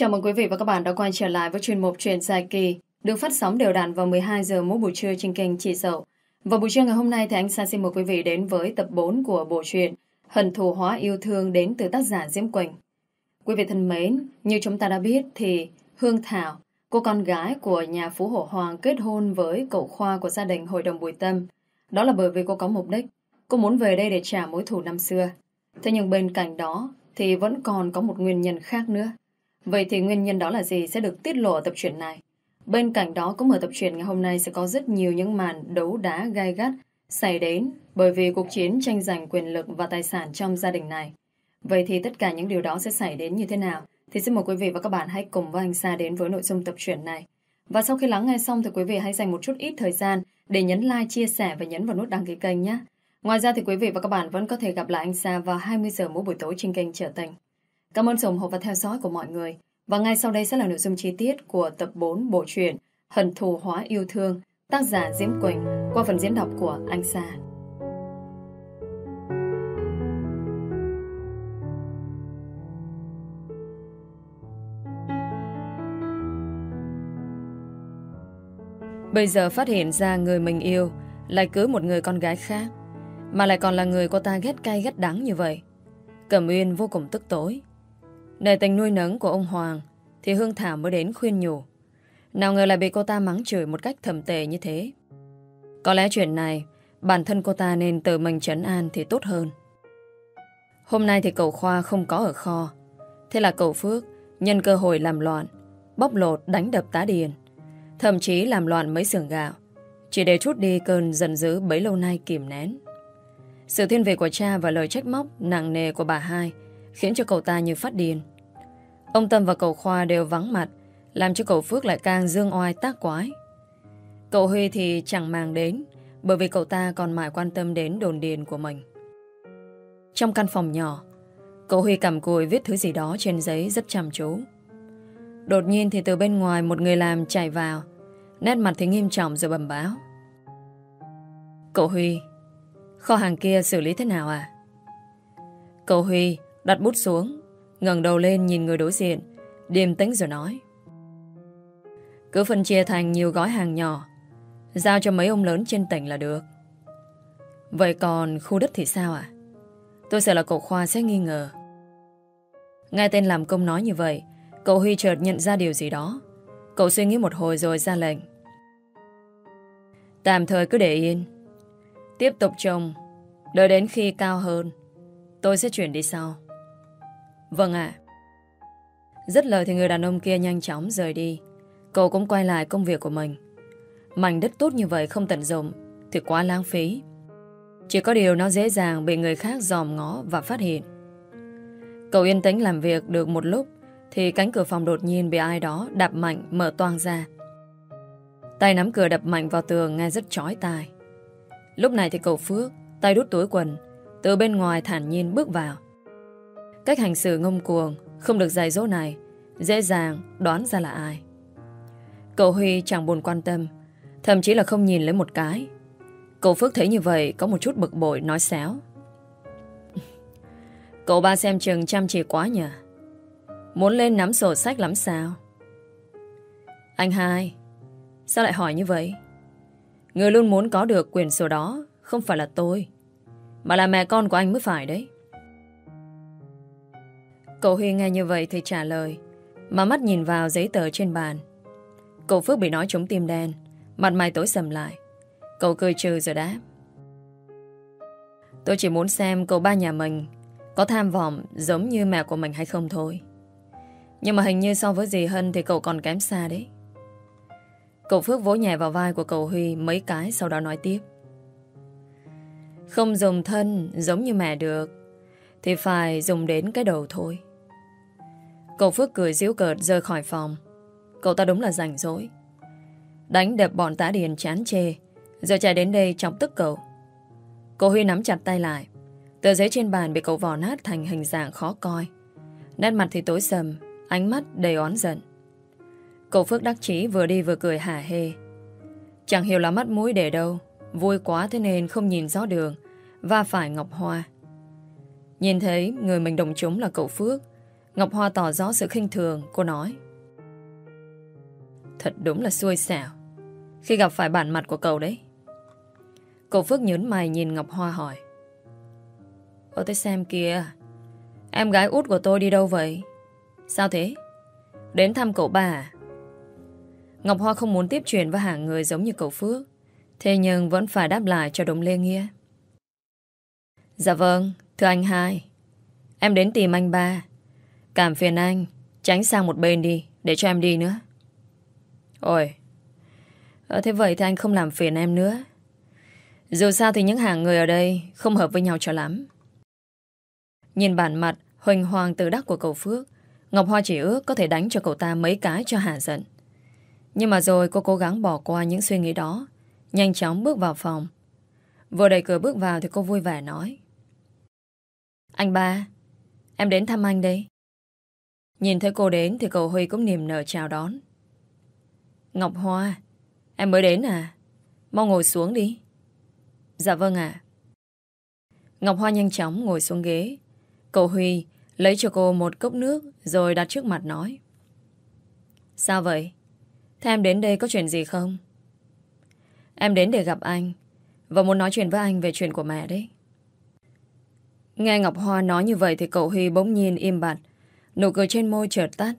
Chào mừng quý vị và các bạn đã quay trở lại với chuyên mục Chuyện dài kỳ được phát sóng đều đặn vào 12 giờ mỗi buổi trưa trên kênh Chị Dậu. Và buổi trưa ngày hôm nay thì anh Sa xin mời quý vị đến với tập 4 của bộ truyện Hận thù hóa yêu thương đến từ tác giả Diễm Quỳnh. Quý vị thân mến, như chúng ta đã biết thì Hương Thảo, cô con gái của nhà Phú Hổ Hoàng kết hôn với cậu Khoa của gia đình Hội đồng Bùi Tâm. Đó là bởi vì cô có mục đích, cô muốn về đây để trả mối thù năm xưa. Thế nhưng bên cạnh đó thì vẫn còn có một nguyên nhân khác nữa. Vậy thì nguyên nhân đó là gì sẽ được tiết lộ ở tập truyện này. Bên cạnh đó cũng ở tập truyện ngày hôm nay sẽ có rất nhiều những màn đấu đá gai gắt xảy đến bởi vì cuộc chiến tranh giành quyền lực và tài sản trong gia đình này. Vậy thì tất cả những điều đó sẽ xảy đến như thế nào? Thì xin mời quý vị và các bạn hãy cùng với anh Sa đến với nội dung tập truyện này. Và sau khi lắng nghe xong thì quý vị hãy dành một chút ít thời gian để nhấn like, chia sẻ và nhấn vào nút đăng ký kênh nhé. Ngoài ra thì quý vị và các bạn vẫn có thể gặp lại anh Sa vào 20 giờ mỗi buổi tối trên kênh Trở Tình. Cảm ơn sự ủng hộ và theo dõi của mọi người. Và ngay sau đây sẽ là nội dung chi tiết của tập 4 bộ truyện Hận thù hóa yêu thương, tác giả Diễm Quỳnh qua phần diễn đọc của anh Sa. Bây giờ phát hiện ra người mình yêu lại cưới một người con gái khác, mà lại còn là người cô ta ghét cay ghét đắng như vậy. Cẩm Uyên vô cùng tức tối. Để tình nuôi nấng của ông Hoàng, Thì Hương Thảo mới đến khuyên nhủ. Nào ngờ lại bị cô ta mắng chửi một cách thầm tệ như thế. Có lẽ chuyện này, Bản thân cô ta nên tự mình trấn an Thì tốt hơn. Hôm nay thì cậu Khoa không có ở kho. Thế là cậu Phước Nhân cơ hội làm loạn, Bóc lột đánh đập tá điền. Thậm chí làm loạn mấy xưởng gạo, Chỉ để chút đi cơn giận dữ bấy lâu nay kìm nén. Sự thiên vị của cha và lời trách móc nặng nề của bà hai khiến cho cậu ta như phát điên. Ông Tâm và cậu Khoa đều vắng mặt, làm cho cậu Phước lại càng dương oai tác quái. Cậu Huy thì chẳng màng đến, bởi vì cậu ta còn mãi quan tâm đến đồn điền của mình. Trong căn phòng nhỏ, cậu Huy cầm cùi viết thứ gì đó trên giấy rất chăm chú. Đột nhiên thì từ bên ngoài một người làm chạy vào, nét mặt thì nghiêm trọng rồi bầm báo. Cậu Huy, kho hàng kia xử lý thế nào à? Cậu Huy Đặt bút xuống ngẩng đầu lên nhìn người đối diện, Điềm tĩnh rồi nói. Cứ phân chia thành nhiều gói hàng nhỏ, Giao cho mấy ông lớn trên tỉnh là được. Vậy còn khu đất thì sao ạ? À? Tôi sợ là cậu Khoa sẽ nghi ngờ. Nghe tên làm công nói như vậy, Cậu Huy chợt nhận ra điều gì đó. Cậu suy nghĩ một hồi rồi ra lệnh. Tạm thời cứ để yên. Tiếp tục trồng Đợi đến khi cao hơn, Tôi sẽ chuyển đi sau. Vâng ạ. Rất lời thì người đàn ông kia nhanh chóng rời đi. Cậu cũng quay lại công việc của mình. Mảnh đất tốt như vậy không tận dụng thì quá lãng phí. Chỉ có điều nó dễ dàng bị người khác dòm ngó và phát hiện. Cậu yên tĩnh làm việc được một lúc thì cánh cửa phòng đột nhiên bị ai đó đạp mạnh mở toang ra. Tay nắm cửa đập mạnh vào tường nghe rất chói tai. Lúc này thì cậu Phước, tay đút túi quần, từ bên ngoài thản nhiên bước vào. Cách hành xử ngông cuồng, Không được dạy dỗ này, Dễ dàng đoán ra là ai. Cậu Huy chẳng buồn quan tâm, Thậm chí là không nhìn lấy một cái. Cậu Phước thấy như vậy Có một chút bực bội nói xéo. Cậu ba xem chừng chăm chỉ quá nhỉ? Muốn lên nắm sổ sách lắm sao? Anh hai, Sao lại hỏi như vậy? Người luôn muốn có được quyền sổ đó Không phải là tôi, Mà là mẹ con của anh mới phải đấy. Cậu Huy nghe như vậy thì trả lời, Mà mắt nhìn vào giấy tờ trên bàn. Cậu Phước bị nói trúng tim đen, Mặt mày tối sầm lại. Cậu cười trừ rồi đáp, Tôi chỉ muốn xem cậu ba nhà mình Có tham vọng giống như mẹ của mình hay không thôi. Nhưng mà hình như so với dì Hân Thì cậu còn kém xa đấy. Cậu Phước vỗ nhẹ vào vai của cậu Huy Mấy cái sau đó nói tiếp, Không dùng thân giống như mẹ được, Thì phải dùng đến cái đầu thôi. Cậu Phước cười díu cợt rời khỏi phòng. Cậu ta đúng là rảnh rỗi. Đánh đập bọn tá điền chán chê Giờ chạy đến đây chọc tức cậu. Cô Huy nắm chặt tay lại. Tờ giấy trên bàn bị cậu vò nát thành hình dạng khó coi. Nét mặt thì tối sầm, Ánh mắt đầy oán giận. Cậu Phước đắc chí vừa đi vừa cười hả hê. Chẳng hiểu là mắt mũi để đâu, Vui quá thế nên không nhìn rõ đường Và phải Ngọc Hoa. Nhìn thấy người mình đồng chúng là cậu Phước Ngọc Hoa tỏ rõ sự khinh thường, Cô nói. Thật đúng là xui xẻo, Khi gặp phải bản mặt của cậu đấy. Cậu Phước nhớn mày nhìn Ngọc Hoa hỏi. Ô tôi xem kìa, Em gái út của tôi đi đâu vậy? Sao thế? Đến thăm cậu bà à? Ngọc Hoa không muốn tiếp chuyện với hàng người giống như cậu Phước, Thế nhưng vẫn phải đáp lại cho đúng lê nghĩa. Dạ vâng Thưa anh hai, Em đến tìm anh ba. Cảm phiền anh, Tránh sang một bên đi, Để cho em đi nữa. Ôi ở Thế vậy thì anh không làm phiền em nữa. Dù sao thì những hàng người ở đây Không hợp với nhau cho lắm. Nhìn bản mặt Huỳnh hoàng tự đắc của cậu Phước, Ngọc Hoa chỉ ước có thể đánh cho cậu ta mấy cái cho hạ giận. Nhưng mà rồi cô cố gắng bỏ qua những suy nghĩ đó, Nhanh chóng bước vào phòng. Vừa đẩy cửa bước vào thì cô vui vẻ nói. Anh ba, Em đến thăm anh đây. Nhìn thấy cô đến thì cậu Huy cũng niềm nở chào đón. Ngọc Hoa, Em mới đến à? Mau ngồi xuống đi. Dạ vâng ạ. Ngọc Hoa nhanh chóng ngồi xuống ghế. Cậu Huy lấy cho cô một cốc nước Rồi đặt trước mặt nói. Sao vậy? Thế em đến đây có chuyện gì không? Em đến để gặp anh Và muốn nói chuyện với anh về chuyện của mẹ đấy. Nghe Ngọc Hoa nói như vậy Thì cậu Huy bỗng nhiên im bặt. Nụ cười trên môi chợt tắt.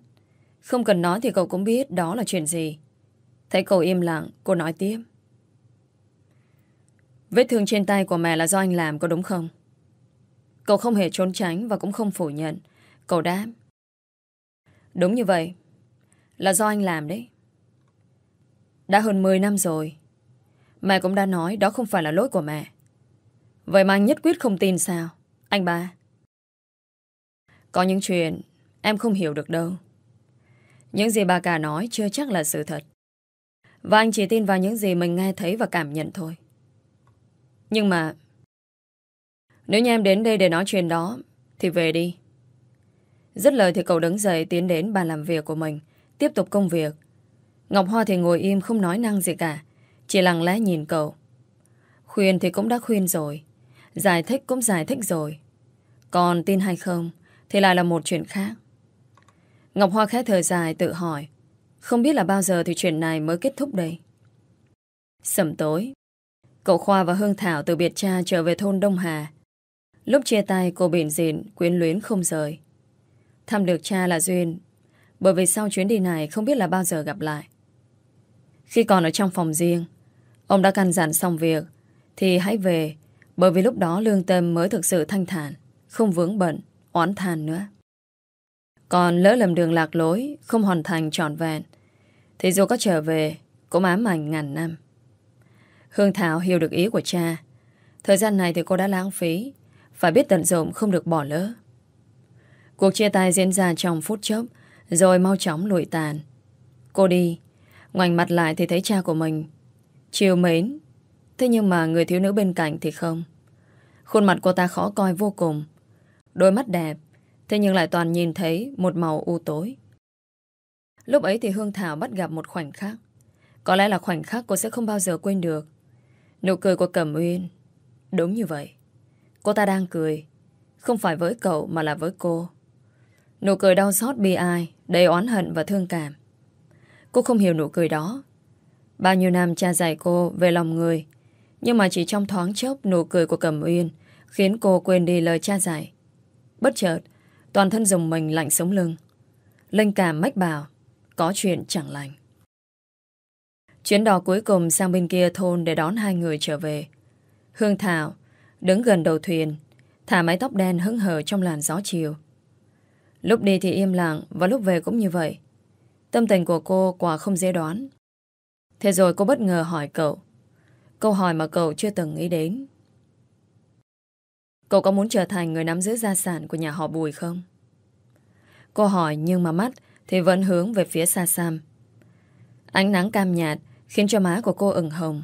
Không cần nói thì cậu cũng biết đó là chuyện gì. Thấy cậu im lặng, Cô nói tiếp. Vết thương trên tay của mẹ là do anh làm, có đúng không? Cậu không hề trốn tránh Và cũng không phủ nhận. Cậu đáp. Đúng như vậy. Là do anh làm đấy. Đã hơn 10 năm rồi. Mẹ cũng đã nói đó không phải là lỗi của mẹ. Vậy mà anh nhất quyết không tin sao? Anh ba. Có những chuyện Em không hiểu được đâu. Những gì bà cả nói chưa chắc là sự thật. Và anh chỉ tin vào những gì mình nghe thấy và cảm nhận thôi. Nhưng mà, Nếu như em đến đây để nói chuyện đó, Thì về đi. Dứt lời thì cậu đứng dậy tiến đến bàn làm việc của mình, Tiếp tục công việc. Ngọc Hoa thì ngồi im không nói năng gì cả, Chỉ lặng lẽ nhìn cậu. Khuyên thì cũng đã khuyên rồi, Giải thích cũng giải thích rồi. Còn tin hay không Thì lại là một chuyện khác. Ngọc Hoa khẽ thở dài tự hỏi Không biết là bao giờ thì chuyện này mới kết thúc đây? Sầm tối. Cậu Khoa và Hương Thảo từ biệt cha trở về thôn Đông Hà. Lúc chia tay cô bền dịn Quyến luyến không rời. Thăm được cha là Duyên Bởi vì sau chuyến đi này không biết là bao giờ gặp lại. Khi còn ở trong phòng riêng Ông đã căn dặn xong việc Thì hãy về Bởi vì lúc đó lương tâm mới thực sự thanh thản Không vướng bận, oán than nữa còn lỡ lầm đường lạc lối, Không hoàn thành trọn vẹn, Thì dù có trở về, Cũng ám ảnh ngàn năm. Hương Thảo hiểu được ý của cha. Thời gian này thì cô đã lãng phí, Phải biết tận dụng không được bỏ lỡ. Cuộc chia tay diễn ra trong phút chốc, Rồi mau chóng lụi tàn. Cô đi, Ngoảnh mặt lại thì thấy cha của mình, Chiều mến. Thế nhưng mà người thiếu nữ bên cạnh thì không. Khuôn mặt cô ta khó coi vô cùng, Đôi mắt đẹp Thế nhưng lại toàn nhìn thấy một màu u tối. Lúc ấy thì Hương Thảo bắt gặp một khoảnh khắc. Có lẽ là khoảnh khắc cô sẽ không bao giờ quên được. Nụ cười của Cẩm Uyên. Đúng như vậy. Cô ta đang cười. Không phải với cậu mà là với cô. Nụ cười đau xót bi ai, đầy oán hận và thương cảm. Cô không hiểu nụ cười đó. Bao nhiêu năm cha dạy cô về lòng người. Nhưng mà chỉ trong thoáng chốc nụ cười của Cẩm Uyên khiến cô quên đi lời cha dạy. Bất chợt, Toàn thân dùng mình lạnh sống lưng. Linh cảm mách bảo, Có chuyện chẳng lành. Chuyến đò cuối cùng sang bên kia thôn Để đón hai người trở về. Hương Thảo đứng gần đầu thuyền, Thả mái tóc đen hứng hờ trong làn gió chiều. Lúc đi thì im lặng Và lúc về cũng như vậy. Tâm tình của cô quả không dễ đoán. Thế rồi cô bất ngờ hỏi cậu. Câu hỏi mà cậu chưa từng nghĩ đến. Cậu có muốn trở thành người nắm giữ gia sản của nhà họ Bùi không? Cô hỏi nhưng mà mắt thì vẫn hướng về phía xa xăm. Ánh nắng cam nhạt khiến cho má của cô ửng hồng.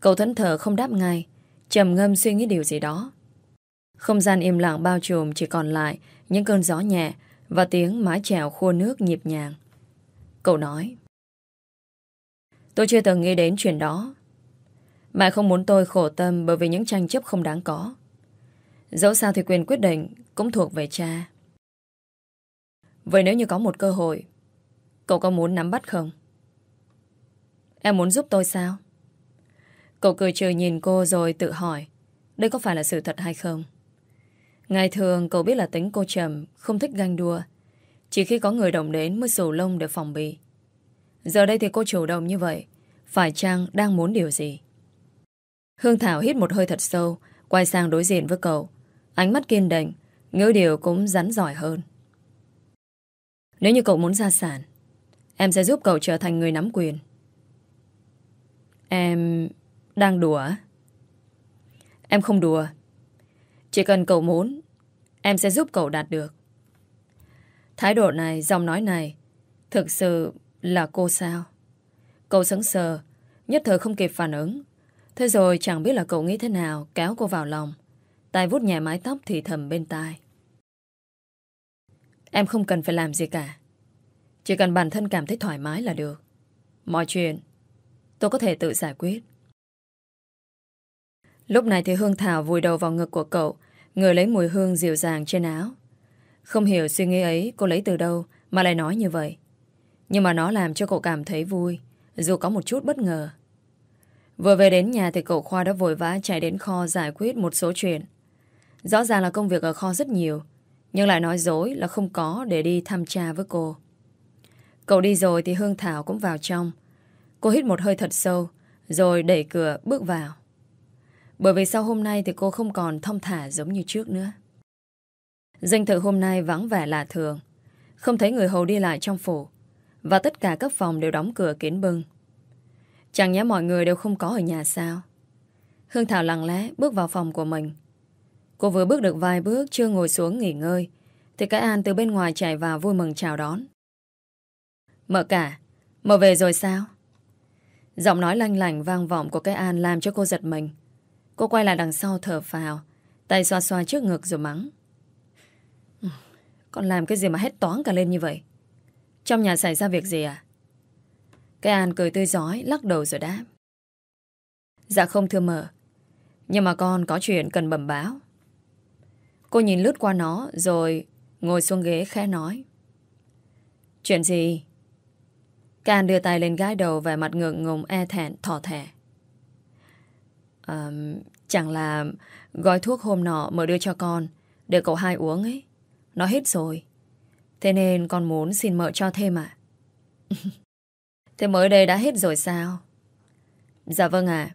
Cậu thẫn thờ không đáp ngay, trầm ngâm suy nghĩ điều gì đó. Không gian im lặng bao trùm chỉ còn lại những cơn gió nhẹ và tiếng mái chèo khua nước nhịp nhàng. Cậu nói Tôi chưa từng nghĩ đến chuyện đó. Mẹ không muốn tôi khổ tâm bởi vì những tranh chấp không đáng có. Dẫu sao thì quyền quyết định cũng thuộc về cha. Vậy nếu như có một cơ hội, cậu có muốn nắm bắt không? Em muốn giúp tôi sao? Cậu cười trừ nhìn cô rồi tự hỏi đây có phải là sự thật hay không? Ngày thường cậu biết là tính cô trầm, không thích ganh đua. Chỉ khi có người đồng đến mới sổ lông để phòng bị. Giờ đây thì cô chủ động như vậy. Phải chăng đang muốn điều gì? Hương Thảo hít một hơi thật sâu, quay sang đối diện với cậu. Ánh mắt kiên định, ngữ điều cũng rắn giỏi hơn. Nếu như cậu muốn ra sản, em sẽ giúp cậu trở thành người nắm quyền. Em đang đùa Em không đùa. Chỉ cần cậu muốn, em sẽ giúp cậu đạt được. Thái độ này, giọng nói này, thực sự là cô sao? Cậu sững sờ, nhất thời không kịp phản ứng. Thế rồi chẳng biết là cậu nghĩ thế nào kéo cô vào lòng. Tài vút nhẹ mái tóc thì thầm bên tai. Em không cần phải làm gì cả. Chỉ cần bản thân cảm thấy thoải mái là được. Mọi chuyện tôi có thể tự giải quyết. Lúc này thì Hương Thảo vùi đầu vào ngực của cậu, người lấy mùi hương dịu dàng trên áo. Không hiểu suy nghĩ ấy cô lấy từ đâu mà lại nói như vậy. Nhưng mà nó làm cho cậu cảm thấy vui, dù có một chút bất ngờ. Vừa về đến nhà thì cậu Khoa đã vội vã chạy đến kho giải quyết một số chuyện. Rõ ràng là công việc ở kho rất nhiều, nhưng lại nói dối là không có để đi thăm cha với cô. Cậu đi rồi thì Hương Thảo cũng vào trong. Cô hít một hơi thật sâu, rồi đẩy cửa bước vào. Bởi vì sau hôm nay thì cô không còn thông thả giống như trước nữa. Danh thự hôm nay vắng vẻ lạ thường. Không thấy người hầu đi lại trong phủ. Và tất cả các phòng đều đóng cửa kín bưng. Chẳng nhẽ mọi người đều không có ở nhà sao. Hương Thảo lặng lẽ bước vào phòng của mình. Cô vừa bước được vài bước chưa ngồi xuống nghỉ ngơi thì cái An từ bên ngoài chạy vào vui mừng chào đón. Mợ cả, mợ về rồi sao? Giọng nói lanh lành vang vọng của cái An làm cho cô giật mình. Cô quay lại đằng sau thở phào Tay xoa xoa trước ngực rồi mắng Con làm cái gì mà hết toán cả lên như vậy Trong nhà xảy ra việc gì à Cái An cười tươi giói Lắc đầu rồi đáp Dạ không thưa mờ Nhưng mà con có chuyện cần bẩm báo Cô nhìn lướt qua nó Rồi ngồi xuống ghế khẽ nói. Chuyện gì? Can đưa tay lên gái đầu về mặt ngượng ngùng e thẹn thỏ thẻ. À, Chẳng là gói thuốc hôm nọ mở đưa cho con Để cậu hai uống ấy. Nó hết rồi. Thế nên con muốn xin mợ cho thêm à Thế mới đây đã hết rồi sao? Dạ vâng ạ.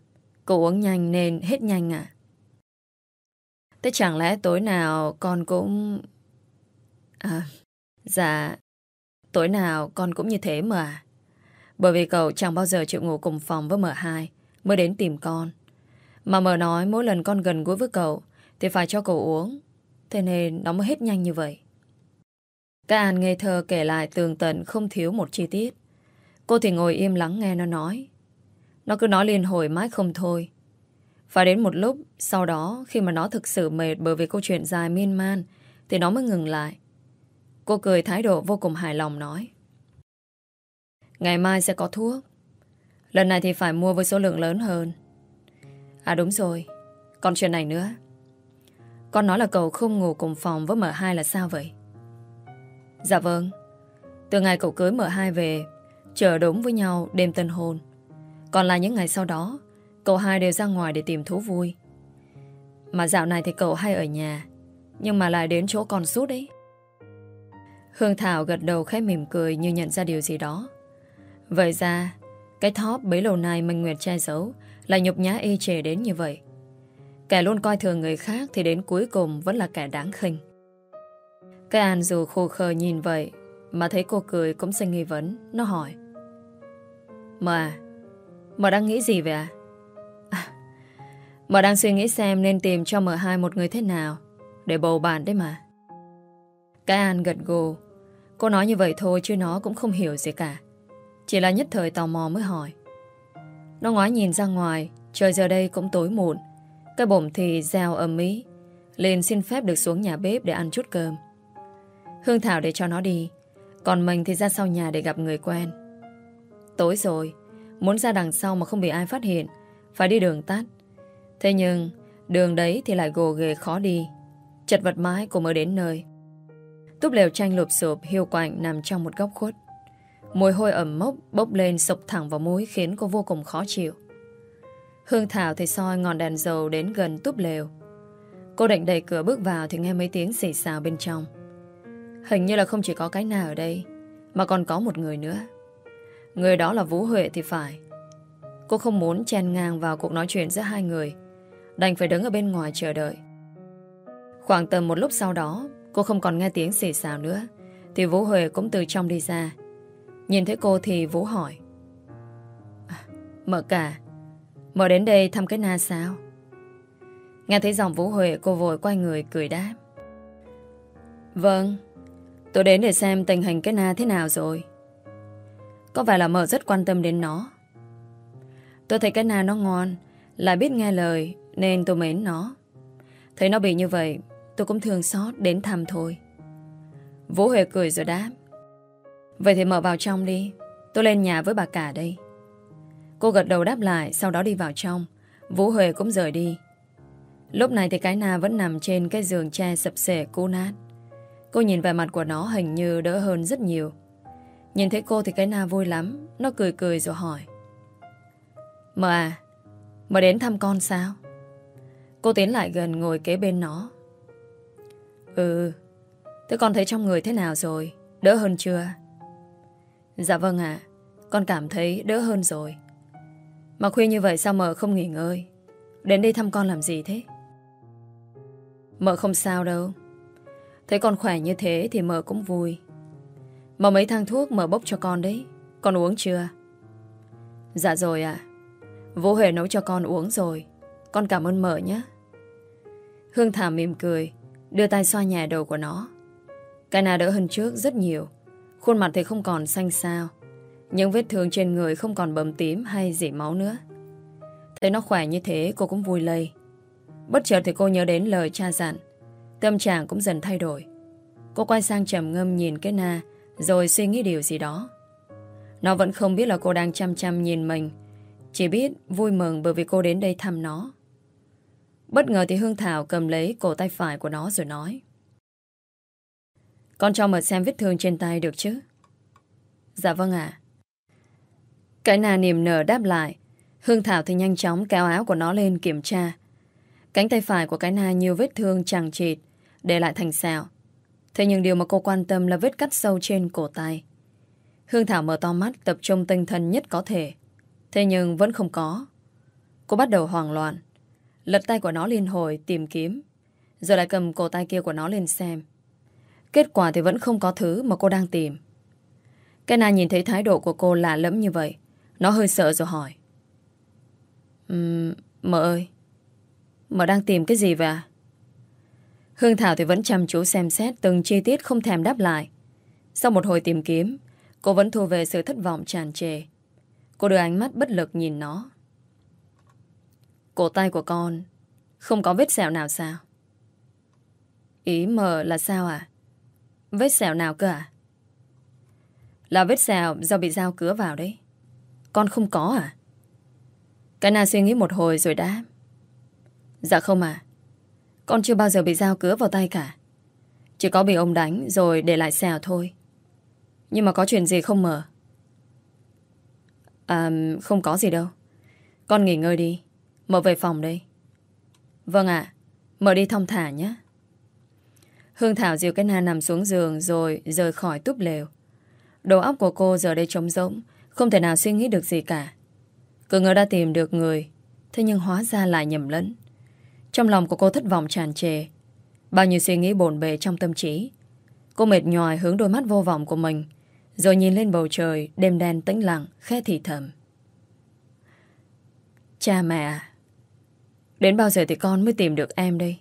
Cậu uống nhanh nên hết nhanh à Thế chẳng lẽ tối nào con cũng... À, dạ, tối nào con cũng như thế mà. Bởi vì cậu chẳng bao giờ chịu ngủ cùng phòng với M2 mới đến tìm con. Mà mờ nói mỗi lần con gần gũi với cậu Thì phải cho cậu uống Thế nên nó mới hết nhanh như vậy Các An ngây thơ kể lại tường tận Không thiếu một chi tiết Cô thì ngồi im lắng nghe nó nói Nó cứ nói liên hồi mãi không thôi phải đến một lúc Sau đó, khi mà nó thực sự mệt Bởi vì câu chuyện dài miên man, Thì nó mới ngừng lại. Cô cười thái độ vô cùng hài lòng nói, Ngày mai sẽ có thuốc. Lần này thì phải mua với số lượng lớn hơn. À đúng rồi. Còn chuyện này nữa. Con nói là cậu không ngủ cùng phòng với M2 là sao vậy? Dạ vâng. Từ ngày cậu cưới M2 về, Chờ đúng với nhau đêm tân hôn. Còn là những ngày sau đó Cậu hai đều ra ngoài để tìm thú vui. Mà dạo này thì cậu hay ở nhà, Nhưng mà lại đến chỗ con sút ấy. Hương Thảo gật đầu khẽ mỉm cười Như nhận ra điều gì đó. Vậy ra, Cái thóp bấy lâu nay Minh Nguyệt che giấu là nhục nhã y chề đến như vậy. Kẻ luôn coi thường người khác Thì đến cuối cùng vẫn là kẻ đáng khinh. Cái An dù khô khờ nhìn vậy, Mà thấy cô cười cũng sinh nghi vấn, Nó hỏi. Mà Mà đang nghĩ gì vậy à? à mà đang suy nghĩ xem nên tìm cho M2 một người thế nào, Để bầu bạn đấy mà. Cái An gật gù. Cô nói như vậy thôi chứ nó cũng không hiểu gì cả. Chỉ là nhất thời tò mò mới hỏi. Nó ngoái nhìn ra ngoài, Trời giờ đây cũng tối muộn. Cái bổm thì rào ầm ý liền xin phép được xuống nhà bếp để ăn chút cơm. Hương Thảo để cho nó đi, Còn mình thì ra sau nhà để gặp người quen. Tối rồi, Muốn ra đằng sau mà không bị ai phát hiện, Phải đi đường tắt. Thế nhưng đường đấy thì lại gồ ghề khó đi Chật vật mãi cô mới đến nơi Túp lều tranh lụp sụp hiu quạnh nằm trong một góc khuất. Mùi hôi ẩm mốc bốc lên sộc thẳng vào mũi khiến cô vô cùng khó chịu. Hương Thảo thì soi ngọn đèn dầu đến gần túp lều. Cô định đẩy cửa bước vào thì nghe mấy tiếng xì xào bên trong. Hình như là không chỉ có cái nào ở đây, mà còn có một người nữa. Người đó là Vũ Huệ thì phải. Cô không muốn chen ngang vào cuộc nói chuyện giữa hai người, đành phải đứng ở bên ngoài chờ đợi. Khoảng tầm một lúc sau đó, cô không còn nghe tiếng xì xào nữa, thì Vũ Huệ cũng từ trong đi ra. Nhìn thấy cô thì Vũ hỏi. À, mợ cả, mợ đến đây thăm cái na sao? Nghe thấy giọng Vũ Huệ cô vội quay người cười đáp. Vâng, tôi đến để xem tình hình cái na thế nào rồi. Có vẻ là mợ rất quan tâm đến nó. Tôi thấy cái na nó ngon, lại biết nghe lời nên tôi mến nó. Thấy nó bị như vậy, tôi cũng thương xót đến thăm thôi. Vũ Huệ cười rồi đáp. Vậy thì mở vào trong đi, tôi lên nhà với bà cả đây. Cô gật đầu đáp lại, sau đó đi vào trong. Vũ Huệ cũng rời đi. Lúc này thì cái na vẫn nằm trên cái giường tre sập sể cũ nát. Cô nhìn vẻ mặt của nó hình như đỡ hơn rất nhiều. Nhìn thấy cô thì cái na vui lắm. Nó cười cười rồi hỏi. Mờ à, mờ đến thăm con sao? Cô tiến lại gần ngồi kế bên nó. Ừ, thế con thấy trong người thế nào rồi? Đỡ hơn chưa? Dạ vâng ạ, con cảm thấy đỡ hơn rồi. Mà khuya như vậy sao mờ không nghỉ ngơi? Đến đây thăm con làm gì thế? Mợ không sao đâu Thấy con khỏe như thế thì mợ cũng vui Mà mấy thang thuốc mợ bốc cho con đấy Con uống chưa? Dạ rồi ạ Vũ Huệ nấu cho con uống rồi Con cảm ơn mợ nhé Hương Thảo mỉm cười, Đưa tay xoa nhẹ đầu của nó. Cái nào đỡ hơn trước rất nhiều, Khuôn mặt thì không còn xanh xao, Những vết thương trên người không còn bầm tím hay dỉ máu nữa. Thấy nó khỏe như thế, cô cũng vui lây. Bất chợt thì cô nhớ đến lời cha dặn, Tâm trạng cũng dần thay đổi. Cô quay sang trầm ngâm nhìn cái na, Rồi suy nghĩ điều gì đó. Nó vẫn không biết là cô đang chăm chăm nhìn mình, Chỉ biết vui mừng bởi vì cô đến đây thăm nó. Bất ngờ thì Hương Thảo cầm lấy cổ tay phải của nó rồi nói Con cho mật xem vết thương trên tay được chứ Dạ vâng ạ Cái nà niềm nở đáp lại Hương Thảo thì nhanh chóng kéo áo của nó lên kiểm tra Cánh tay phải của cái na nhiều vết thương chẳng chịt, để lại thành sẹo. Thế nhưng điều mà cô quan tâm là vết cắt sâu trên cổ tay. Hương Thảo mở to mắt tập trung tinh thần nhất có thể. Thế nhưng vẫn không có. Cô bắt đầu hoảng loạn. Lật tay của nó liên hồi tìm kiếm. Rồi lại cầm cổ tay kia của nó lên xem. Kết quả thì vẫn không có thứ mà cô đang tìm. Cái na nhìn thấy thái độ của cô lạ lẫm như vậy. Nó hơi sợ rồi hỏi. Um, mợ ơi, Mợ đang tìm cái gì vậy à? Hương Thảo thì vẫn chăm chú xem xét từng chi tiết không thèm đáp lại. Sau một hồi tìm kiếm, cô vẫn thu về sự thất vọng tràn trề. Cô đưa ánh mắt bất lực nhìn nó. Cổ tay của con không có vết sẹo nào sao? Ý mờ là sao à? Vết sẹo nào cơ à? Là vết sẹo do bị dao cứa vào đấy. Con không có à? Cái nào suy nghĩ một hồi rồi đã Dạ không à Con chưa bao giờ bị dao cứa vào tay cả Chỉ có bị ông đánh rồi để lại sẹo thôi Nhưng mà có chuyện gì không mở À không có gì đâu Con nghỉ ngơi đi Mở về phòng đây Vâng ạ. Mở đi thông thả nhé. Hương Thảo dìu cái na nằm xuống giường Rồi rời khỏi túp lều. Đầu óc của cô giờ đây trống rỗng, Không thể nào suy nghĩ được gì cả. Cứ ngờ đã tìm được người, Thế nhưng hóa ra lại nhầm lẫn. Trong lòng của cô thất vọng tràn trề. Bao nhiêu suy nghĩ bồn bề trong tâm trí. Cô mệt nhòi hướng đôi mắt vô vọng của mình, Rồi nhìn lên bầu trời Đêm đen tĩnh lặng khẽ thì thầm. Cha mẹ Đến bao giờ thì con mới tìm được em đây?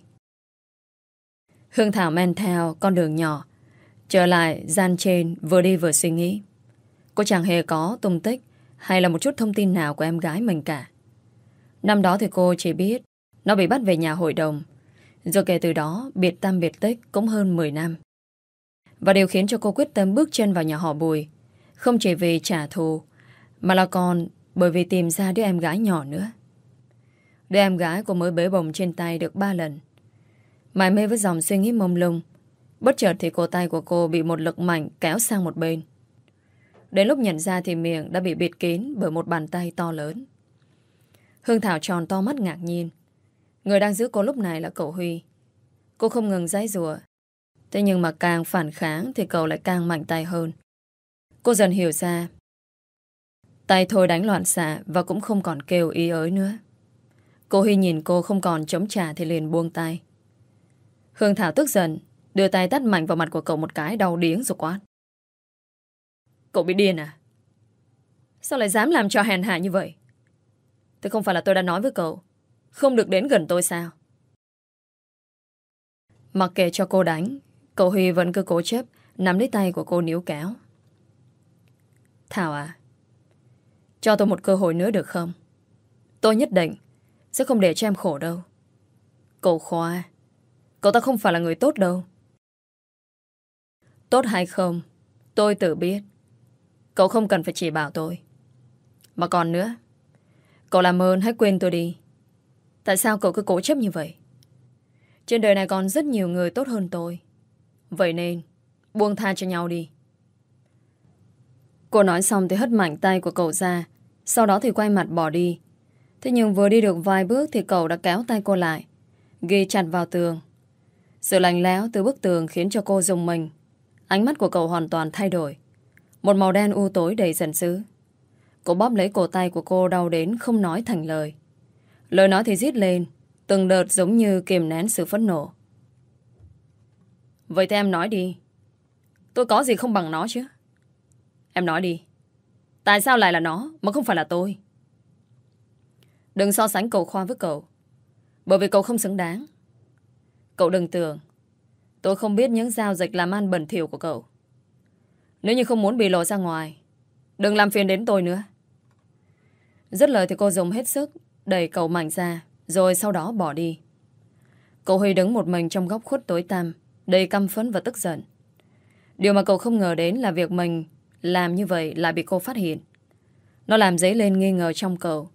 Hương Thảo men theo con đường nhỏ, Trở lại gian trên Vừa đi vừa suy nghĩ. Cô chẳng hề có tung tích Hay là một chút thông tin nào của em gái mình cả. Năm đó thì cô chỉ biết nó bị bắt về nhà hội đồng, Rồi kể từ đó biệt tâm biệt tích cũng hơn 10 năm. Và điều khiến cho cô quyết tâm bước chân vào nhà họ Bùi, Không chỉ vì trả thù, Mà là còn bởi vì tìm ra đứa em gái nhỏ nữa. Đứa em gái của mới bế bồng trên tay được ba lần Mãi mê với dòng suy nghĩ mông lung Bất chợt thì cổ tay của cô bị một lực mạnh kéo sang một bên. Đến lúc nhận ra thì miệng đã bị bịt kín bởi một bàn tay to lớn. Hương Thảo tròn to mắt ngạc nhiên. Người đang giữ cô lúc này là cậu Huy. Cô không ngừng giấy rùa. Thế nhưng mà càng phản kháng thì cậu lại càng mạnh tay hơn. Cô dần hiểu ra. Tay thôi đánh loạn xạ và cũng không còn kêu ý ới nữa. Cô Huy nhìn cô không còn chống trả thì liền buông tay. Hương Thảo tức giận, đưa tay tắt mạnh vào mặt của cậu một cái đau điếng rồi quát. Cậu bị điên à? Sao lại dám làm cho hèn hạ như vậy? Thế không phải là tôi đã nói với cậu Không được đến gần tôi sao Mặc kệ cho cô đánh Cậu Huy vẫn cứ cố chấp Nắm lấy tay của cô níu kéo Thảo à Cho tôi một cơ hội nữa được không Tôi nhất định sẽ không để cho em khổ đâu. Cậu Khoa, Cậu ta không phải là người tốt đâu. Tốt hay không, Tôi tự biết. Cậu không cần phải chỉ bảo tôi. Mà còn nữa, Cậu làm ơn hãy quên tôi đi. Tại sao cậu cứ cố chấp như vậy? Trên đời này còn rất nhiều người tốt hơn tôi. Vậy nên, Buông tha cho nhau đi. Cô nói xong thì hất mạnh tay của cậu ra, Sau đó thì quay mặt bỏ đi Thế nhưng vừa đi được vài bước Thì cậu đã kéo tay cô lại Ghi chặt vào tường Sự lành léo từ bức tường khiến cho cô dùng mình Ánh mắt của cậu hoàn toàn thay đổi Một màu đen u tối đầy giận dữ Cô bóp lấy cổ tay của cô đau đến không nói thành lời. Lời nói thì rít lên, từng đợt giống như kiềm nén sự phẫn nộ. Vậy thì em nói đi. Tôi có gì không bằng nó chứ? Em nói đi. Tại sao lại là nó mà không phải là tôi? Đừng so sánh cậu Khoa với cậu. Bởi vì cậu không xứng đáng. Cậu đừng tưởng tôi không biết những giao dịch làm ăn bẩn thỉu của cậu. Nếu như không muốn bị lộ ra ngoài, đừng làm phiền đến tôi nữa. Dứt lời thì cô dùng hết sức Đẩy cậu mạnh ra Rồi sau đó bỏ đi Cậu Huy đứng một mình trong góc khuất tối tăm Đầy căm phấn và tức giận Điều mà cậu không ngờ đến là việc mình Làm như vậy lại bị cô phát hiện Nó làm dấy lên nghi ngờ trong cậu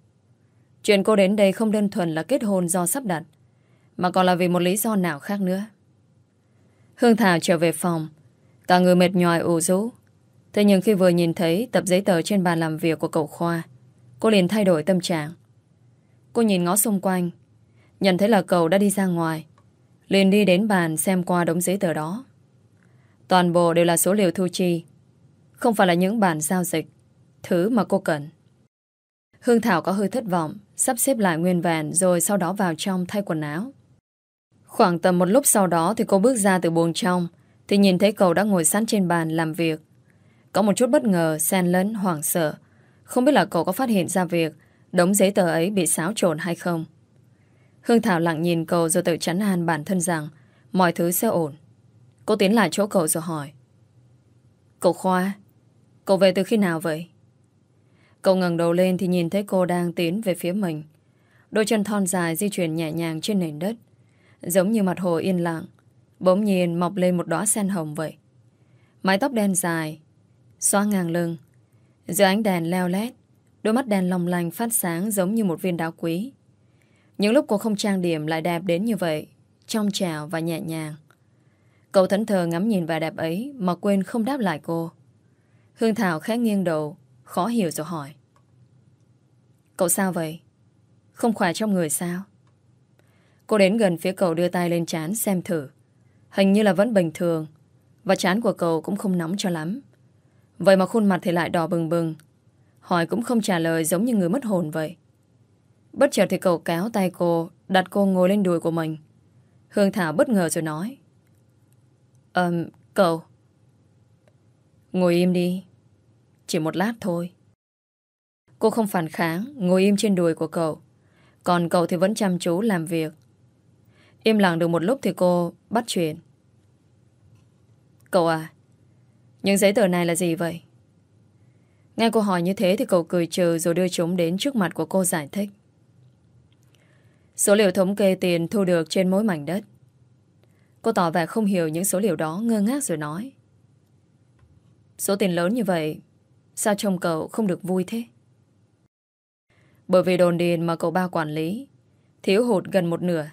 Chuyện cô đến đây không đơn thuần là kết hôn do sắp đặt, Mà còn là vì một lý do nào khác nữa. Hương Thảo trở về phòng, Cả người mệt nhòi ủ rũ. Thế nhưng khi vừa nhìn thấy tập giấy tờ trên bàn làm việc của cậu Khoa, Cô liền thay đổi tâm trạng. Cô nhìn ngó xung quanh, Nhận thấy là cậu đã đi ra ngoài, liền đi đến bàn xem qua đống giấy tờ đó. Toàn bộ đều là số liệu thu chi, Không phải là những bản giao dịch, Thứ mà cô cần. Hương Thảo có hơi thất vọng Sắp xếp lại nguyên vẹn Rồi sau đó vào trong thay quần áo Khoảng tầm một lúc sau đó Thì cô bước ra từ buồng trong Thì nhìn thấy cậu đã ngồi sẵn trên bàn làm việc Có một chút bất ngờ Xen lẫn hoảng sợ không biết là cậu có phát hiện ra việc đống giấy tờ ấy bị xáo trộn hay không. Hương Thảo lặng nhìn cậu rồi tự chắn an bản thân rằng mọi thứ sẽ ổn. Cô tiến lại chỗ cậu rồi hỏi. Cậu Khoa, cậu về từ khi nào vậy? Cậu ngẩng đầu lên thì nhìn thấy cô đang tiến về phía mình. Đôi chân thon dài di chuyển nhẹ nhàng trên nền đất. Giống như mặt hồ yên lặng. Bỗng nhiên mọc lên một đóa sen hồng vậy. Mái tóc đen dài, xóa ngang lưng, Giữa ánh đèn leo lét Đôi mắt đèn long lanh phát sáng giống như một viên đá quý Những lúc cô không trang điểm lại đẹp đến như vậy Trong trào và nhẹ nhàng Cậu thẫn thờ ngắm nhìn vẻ đẹp ấy Mà quên không đáp lại cô Hương Thảo khẽ nghiêng đầu Khó hiểu rồi hỏi. Cậu sao vậy? Không khỏe trong người sao? Cô đến gần phía cậu đưa tay lên chán xem thử. Hình như là vẫn bình thường Và chán của cậu cũng không nóng cho lắm. Vậy mà khuôn mặt thì lại đỏ bừng bừng. Hỏi cũng không trả lời giống như người mất hồn vậy. Bất chợt thì cậu kéo tay cô Đặt cô ngồi lên đùi của mình. Hương Thảo bất ngờ rồi nói. Ờm, cậu. Ngồi im đi. Chỉ một lát thôi Cô không phản kháng Ngồi im trên đùi của cậu Còn cậu thì vẫn chăm chú làm việc Im lặng được một lúc thì cô bắt chuyện Cậu à những giấy tờ này là gì vậy? Nghe cô hỏi như thế thì cậu cười trừ rồi đưa chúng đến trước mặt của cô giải thích. Số liệu thống kê tiền thu được trên mỗi mảnh đất. Cô tỏ vẻ không hiểu những số liệu đó ngơ ngác rồi nói. Số tiền lớn như vậy, sao chồng cậu không được vui thế? Bởi vì đồn điền mà cậu ba quản lý, thiếu hụt gần một nửa.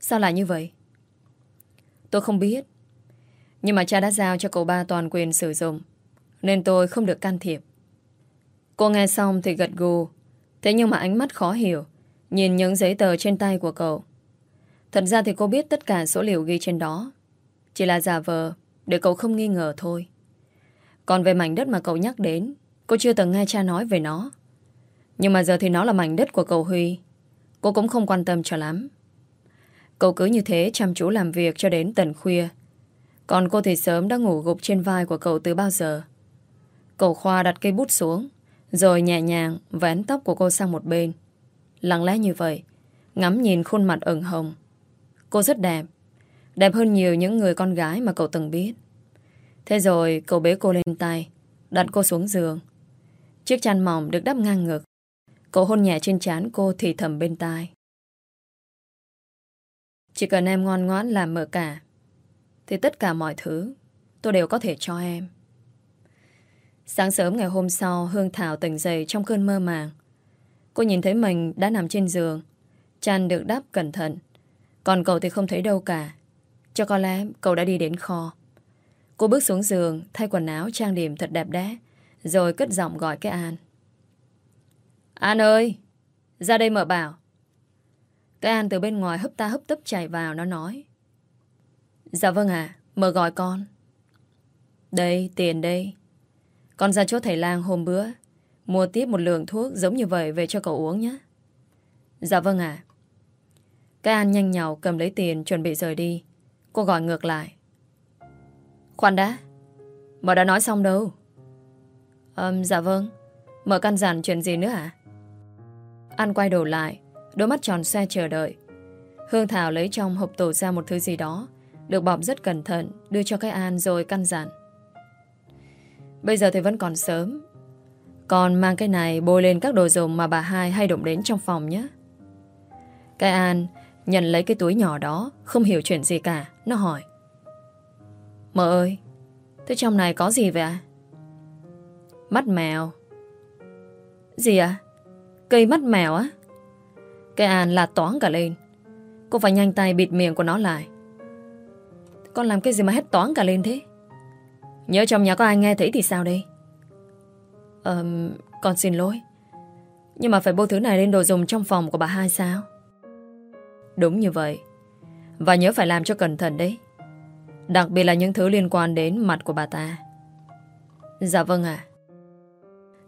Sao lại như vậy? Tôi không biết. Nhưng mà cha đã giao cho cậu ba toàn quyền sử dụng, Nên tôi không được can thiệp Cô nghe xong thì gật gù Thế nhưng mà ánh mắt khó hiểu, Nhìn những giấy tờ trên tay của cậu Thật ra thì cô biết tất cả số liệu ghi trên đó Chỉ là giả vờ, Để cậu không nghi ngờ thôi còn về mảnh đất mà cậu nhắc đến, Cô chưa từng nghe cha nói về nó. Nhưng mà giờ thì nó là mảnh đất của cậu Huy. Cô cũng không quan tâm cho lắm. Cậu cứ như thế chăm chú làm việc cho đến tận khuya. Còn cô thì sớm đã ngủ gục trên vai của cậu từ bao giờ. Cậu Khoa đặt cây bút xuống, Rồi nhẹ nhàng vén tóc của cô sang một bên. Lặng lẽ như vậy, Ngắm nhìn khuôn mặt ửng hồng. Cô rất đẹp Đẹp hơn nhiều những người con gái mà cậu từng biết. Thế rồi cậu bế cô lên tay, Đặt cô xuống giường. Chiếc chăn mỏng được đắp ngang ngực. Cậu hôn nhẹ trên trán cô thì thầm bên tai. Chỉ cần em ngoan ngoãn làm mở cả, Thì tất cả mọi thứ Tôi đều có thể cho em. Sáng sớm ngày hôm sau, Hương Thảo tỉnh dậy trong cơn mơ màng. Cô nhìn thấy mình đã nằm trên giường, Chăn được đắp cẩn thận. Còn cậu thì không thấy đâu cả. Cho có lẽ cậu đã đi đến kho. Cô bước xuống giường, Thay quần áo trang điểm thật đẹp đẽ, Rồi cất giọng gọi cái An. An ơi, Ra đây mở bảo. Cái An từ bên ngoài hấp ta hấp tấp chạy vào, Nó nói. Dạ vâng ạ, Mở gọi con. Đây, tiền đây. Con ra chỗ thầy lang hôm bữa, Mua tiếp một lượng thuốc giống như vậy Về cho cậu uống nhé. Dạ vâng ạ. Cái An nhanh nhào cầm lấy tiền chuẩn bị rời đi. Cô gọi ngược lại. Khoan đã. Mở đã nói xong đâu? Um, Dạ vâng. Mở căn dặn chuyện gì nữa hả? An quay đầu lại Đôi mắt tròn xe chờ đợi. Hương Thảo lấy trong hộp tủ ra một thứ gì đó Được bọc rất cẩn thận Đưa cho cái An rồi căn dặn. Bây giờ thì vẫn còn sớm. Còn mang cái này bôi lên các đồ dùng Mà bà hai hay động đến trong phòng nhé. Cái An Nhận lấy cái túi nhỏ đó Không hiểu chuyện gì cả Nó hỏi. Mợ ơi, Thế trong này có gì vậy ạ? Mắt mèo. Gì ạ? Cây mắt mèo á? Cái An là toán cả lên. Cô phải nhanh tay bịt miệng của nó lại. Con làm cái gì mà hết toán cả lên thế? Nhớ trong nhà có ai nghe thấy thì sao đây? Ờ Con xin lỗi. Nhưng mà phải bôi thứ này lên đồ dùng trong phòng của bà hai sao? Đúng như vậy. Và nhớ phải làm cho cẩn thận đấy. Đặc biệt là những thứ liên quan đến mặt của bà ta. Dạ vâng ạ.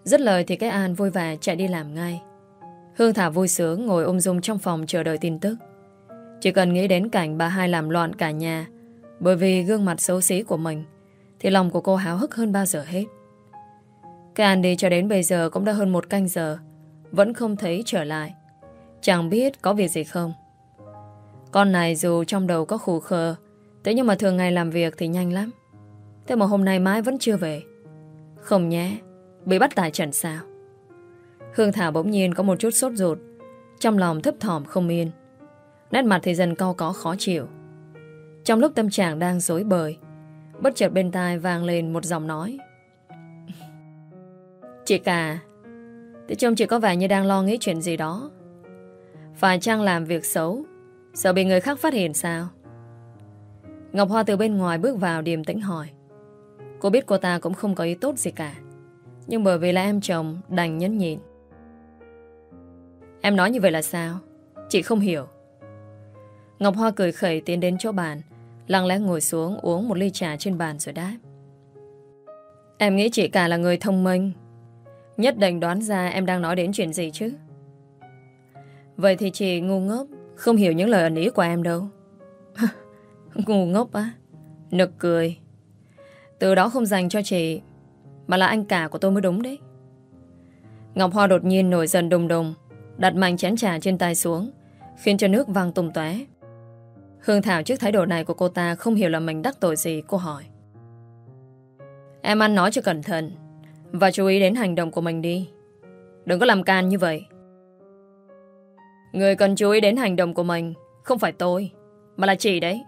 Dứt lời thì cái An vui vẻ chạy đi làm ngay. Hương Thảo vui sướng ngồi ung dung trong phòng chờ đợi tin tức. Chỉ cần nghĩ đến cảnh bà hai làm loạn cả nhà, Bởi vì gương mặt xấu xí của mình, Thì lòng của cô háo hức hơn bao giờ hết. Cái An đi cho đến bây giờ cũng đã hơn một canh giờ, Vẫn không thấy trở lại. Chẳng biết có việc gì không. Con này dù trong đầu có khủ khờ Thế nhưng mà thường ngày làm việc thì nhanh lắm. Thế mà hôm nay mãi vẫn chưa về. Không nhé, Bị bắt tại trận sao? Hương Thảo bỗng nhiên có một chút sốt ruột. Trong lòng thấp thỏm không yên. Nét mặt thì dần cau có khó chịu. Trong lúc tâm trạng đang dối bời, Bất chợt bên tai vang lên một giọng nói. Chị cả Thì trông chị có vẻ như đang lo nghĩ chuyện gì đó. Phải chăng làm việc xấu, Sợ bị người khác phát hiện sao? Ngọc Hoa từ bên ngoài bước vào điềm tĩnh hỏi. Cô biết cô ta cũng không có ý tốt gì cả, Nhưng bởi vì là em chồng Đành nhẫn nhịn. Em nói như vậy là sao? Chị không hiểu. Ngọc Hoa cười khẩy tiến đến chỗ bàn, Lặng lẽ ngồi xuống uống một ly trà trên bàn rồi đáp. Em nghĩ chị cả là người thông minh, Nhất định đoán ra em đang nói đến chuyện gì chứ. Vậy thì chị ngu ngốc, Không hiểu những lời ẩn ý của em đâu. Ngu ngốc á. Nực cười. Từ đó không dành cho chị, Mà là anh cả của tôi mới đúng đấy. Ngọc Hoa đột nhiên nổi dần đùng đùng, Đặt mạnh chén trà trên tay xuống, Khiến cho nước văng tung tóe. Hương Thảo trước thái độ này của cô ta Không hiểu là mình đắc tội gì, Cô hỏi. Em ăn nói cho cẩn thận Và chú ý đến hành động của mình đi. Đừng có làm can như vậy. Người cần chú ý đến hành động của mình Không phải tôi, Mà là chị đấy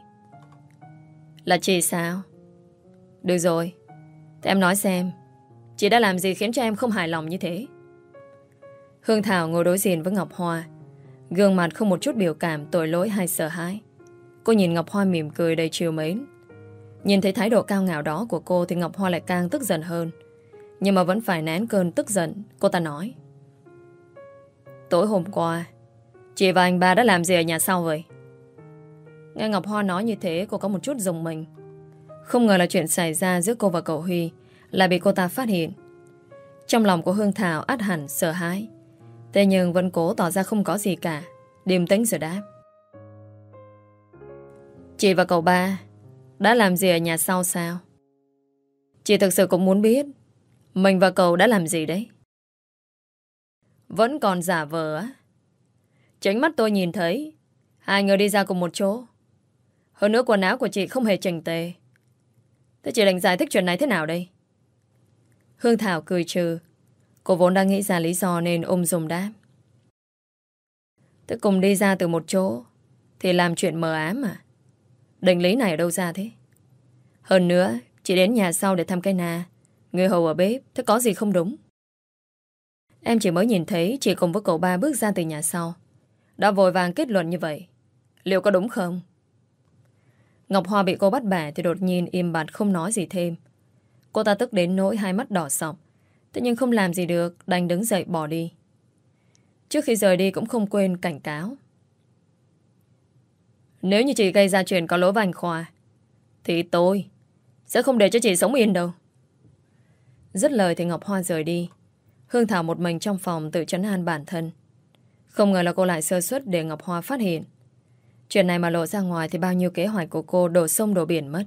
là chị sao? Được rồi. Thì em nói xem. Chị đã làm gì khiến cho em không hài lòng như thế? Hương Thảo ngồi đối diện với Ngọc Hoa. Gương mặt không một chút biểu cảm tội lỗi hay sợ hãi. Cô nhìn Ngọc Hoa mỉm cười đầy chiều mến. Nhìn thấy thái độ cao ngạo đó của cô Thì Ngọc Hoa lại càng tức giận hơn Nhưng mà vẫn phải nén cơn tức giận, Cô ta nói Tối hôm qua, Chị và anh ba đã làm gì ở nhà sau vậy Nghe Ngọc Hoa nói như thế, Cô có một chút dùng mình. Không ngờ là chuyện xảy ra giữa cô và cậu Huy, Lại bị cô ta phát hiện. Trong lòng của Hương Thảo át hẳn sợ hãi. Thế nhưng vẫn cố tỏ ra không có gì cả, Điềm tĩnh rồi đáp. Chị và cậu ba, Đã làm gì ở nhà sau sao? Chị thực sự cũng muốn biết, Mình và cậu đã làm gì đấy? Vẫn còn giả vờ á. Tránh mắt tôi nhìn thấy, Hai người đi ra cùng một chỗ. Hơn nữa quần áo của chị không hề chỉnh tề. Thế chị định giải thích chuyện này thế nào đây? Hương Thảo cười trừ. Cô vốn đang nghĩ ra lý do nên ôm dùng đáp. Thế cùng đi ra từ một chỗ, Thì làm chuyện mờ ám à? Định lý này ở đâu ra thế? Hơn nữa, Chị đến nhà sau để thăm cây na. Người hầu ở bếp, Thế có gì không đúng? Em chỉ mới nhìn thấy chị cùng với cậu ba bước ra từ nhà sau. Đã vội vàng kết luận như vậy. Liệu có đúng không? Ngọc Hoa bị cô bắt bẻ Thì đột nhiên im bặt không nói gì thêm. Cô ta tức đến nỗi hai mắt đỏ sọc. Thế nhưng không làm gì được, Đành đứng dậy bỏ đi. Trước khi rời đi cũng không quên cảnh cáo. Nếu như chị gây ra chuyện có lỗi vành Khoa, Thì tôi Sẽ không để cho chị sống yên đâu. Dứt lời thì Ngọc Hoa rời đi, Hương Thảo một mình trong phòng tự chấn an bản thân. Không ngờ là cô lại sơ suất để Ngọc Hoa phát hiện. Chuyện này mà lộ ra ngoài Thì bao nhiêu kế hoạch của cô đổ sông đổ biển mất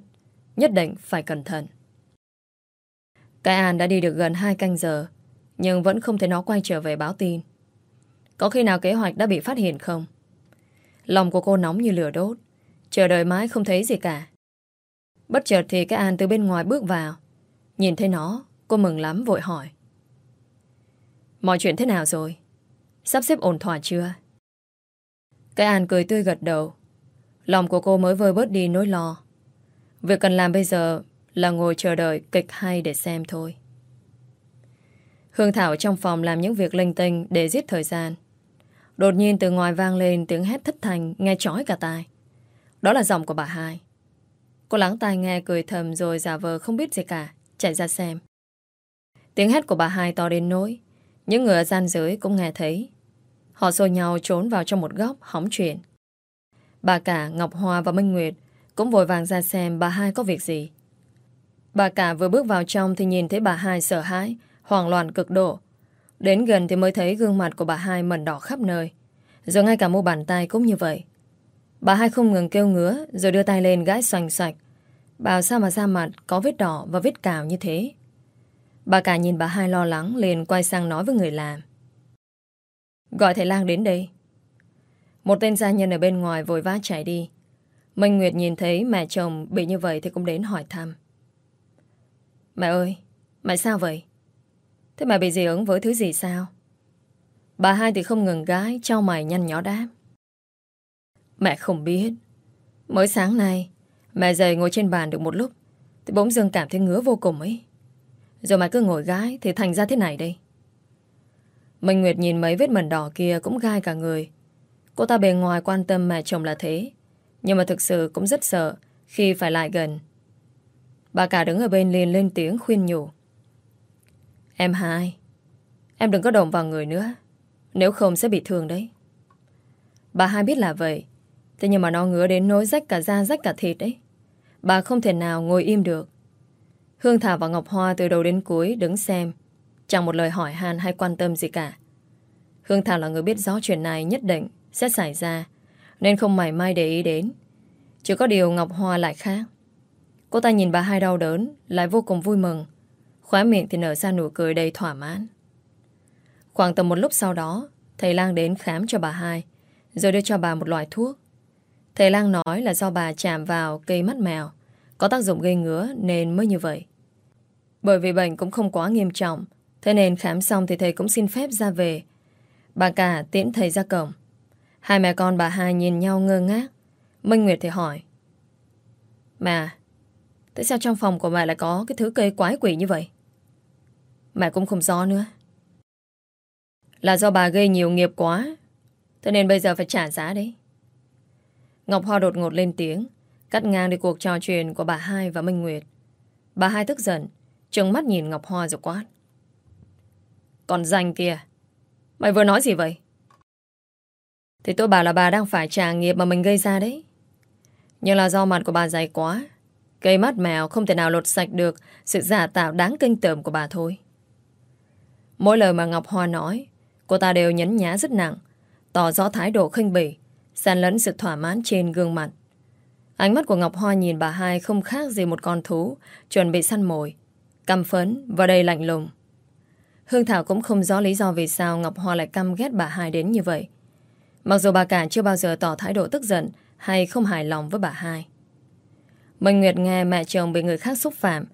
Nhất định phải cẩn thận Cái An đã đi được gần 2 canh giờ, Nhưng vẫn không thấy nó quay trở về báo tin có khi nào kế hoạch đã bị phát hiện không? Lòng của cô nóng như lửa đốt, Chờ đợi mãi không thấy gì cả Bất chợt thì cái An từ bên ngoài bước vào Nhìn thấy nó, Cô mừng lắm, vội hỏi Mọi chuyện thế nào rồi? Sắp xếp ổn thỏa chưa? Cái An cười tươi gật đầu Lòng của cô mới vơi bớt đi nỗi lo Việc cần làm bây giờ Là ngồi chờ đợi kịch hay để xem thôi Hương Thảo trong phòng làm những việc linh tinh Để giết thời gian Đột nhiên từ ngoài vang lên tiếng hét thất thành nghe chói cả tai. Đó là giọng của bà hai. Cô lắng tai nghe cười thầm rồi giả vờ không biết gì cả, chạy ra xem. Tiếng hét của bà hai to đến nỗi, những người ở gian dưới cũng nghe thấy. Họ xô nhau trốn vào trong một góc hóng chuyện. Bà cả Ngọc Hoa và Minh Nguyệt cũng vội vàng ra xem bà hai có việc gì. Bà cả vừa bước vào trong thì nhìn thấy bà hai sợ hãi, hoảng loạn cực độ, Đến gần thì mới thấy gương mặt của bà hai mẩn đỏ khắp nơi. Rồi ngay cả mu bàn tay cũng như vậy. Bà hai không ngừng kêu ngứa rồi đưa tay lên gãi xoành xoạch. Bảo sao mà da mặt có vết đỏ và vết cào như thế. Bà cả nhìn bà hai lo lắng liền quay sang nói với người làm. Gọi thầy lang đến đây. Một tên gia nhân ở bên ngoài vội vã chạy đi. Minh Nguyệt nhìn thấy mẹ chồng bị như vậy thì cũng đến hỏi thăm. Mẹ ơi, mẹ sao vậy? Thế mẹ bị dị ứng với thứ gì sao? Bà hai thì không ngừng gái Cho mày nhăn nhó đáp Mẹ không biết Mới sáng nay Mẹ dậy ngồi trên bàn được một lúc Thì bỗng dưng cảm thấy ngứa vô cùng ấy Rồi mẹ cứ ngồi gái Thì thành ra thế này đây Minh Nguyệt nhìn mấy vết mẩn đỏ kia Cũng gai cả người. Cô ta bề ngoài quan tâm mẹ chồng là thế, Nhưng mà thực sự cũng rất sợ Khi phải lại gần. Bà cả đứng ở bên liền lên tiếng khuyên nhủ. Em hai, Em đừng có động vào người nữa, Nếu không sẽ bị thương đấy. Bà hai biết là vậy, Thế nhưng mà nó ngứa đến nối rách cả da, rách cả thịt đấy. Bà không thể nào ngồi im được. Hương Thảo và Ngọc Hoa từ đầu đến cuối đứng xem Chẳng một lời hỏi han hay quan tâm gì cả. Hương Thảo là người biết rõ chuyện này nhất định, sẽ xảy ra, Nên không mảy may để ý đến. Chỉ có điều Ngọc Hoa lại khác. Cô ta nhìn bà hai đau đớn, Lại vô cùng vui mừng. Khóe miệng thì nở ra nụ cười đầy thỏa mãn. Khoảng tầm một lúc sau đó, Thầy lang đến khám cho bà hai, Rồi đưa cho bà một loại thuốc. Thầy lang nói là do bà chạm vào cây mắt mèo, Có tác dụng gây ngứa Nên mới như vậy. Bởi vì bệnh cũng không quá nghiêm trọng Thế nên khám xong thì thầy cũng xin phép ra về. Bà cả tiễn thầy ra cổng. Hai mẹ con bà hai nhìn nhau ngơ ngác. Minh Nguyệt thì hỏi Mẹ Tại sao trong phòng của mẹ lại có cái thứ cây quái quỷ như vậy? Mẹ cũng không rõ nữa. Là do bà gây nhiều nghiệp quá Thế nên bây giờ phải trả giá đấy. Ngọc Hoa đột ngột lên tiếng Cắt ngang đi cuộc trò chuyện của bà hai và Minh Nguyệt. Bà hai tức giận, trừng mắt nhìn Ngọc Hoa rồi quát. Còn danh kia, mày vừa nói gì vậy? Thì tôi bảo là bà đang phải trả nghiệp mà mình gây ra đấy. Nhưng là do mặt của bà dày quá. Cây mắt mèo không thể nào lột sạch được sự giả tạo đáng kinh tởm của bà thôi. Mỗi lời mà Ngọc Hoa nói, cô ta đều nhấn nhá rất nặng, tỏ rõ thái độ khinh bỉ, xen lẫn sự thỏa mãn trên gương mặt. Ánh mắt của Ngọc Hoa nhìn bà hai không khác gì một con thú chuẩn bị săn mồi, căm phấn và đầy lạnh lùng. Hương Thảo cũng không rõ lý do vì sao Ngọc Hoa lại căm ghét bà hai đến như vậy. Mặc dù bà cả chưa bao giờ tỏ thái độ tức giận hay không hài lòng với bà hai. Minh Nguyệt nghe mẹ chồng bị người khác xúc phạm,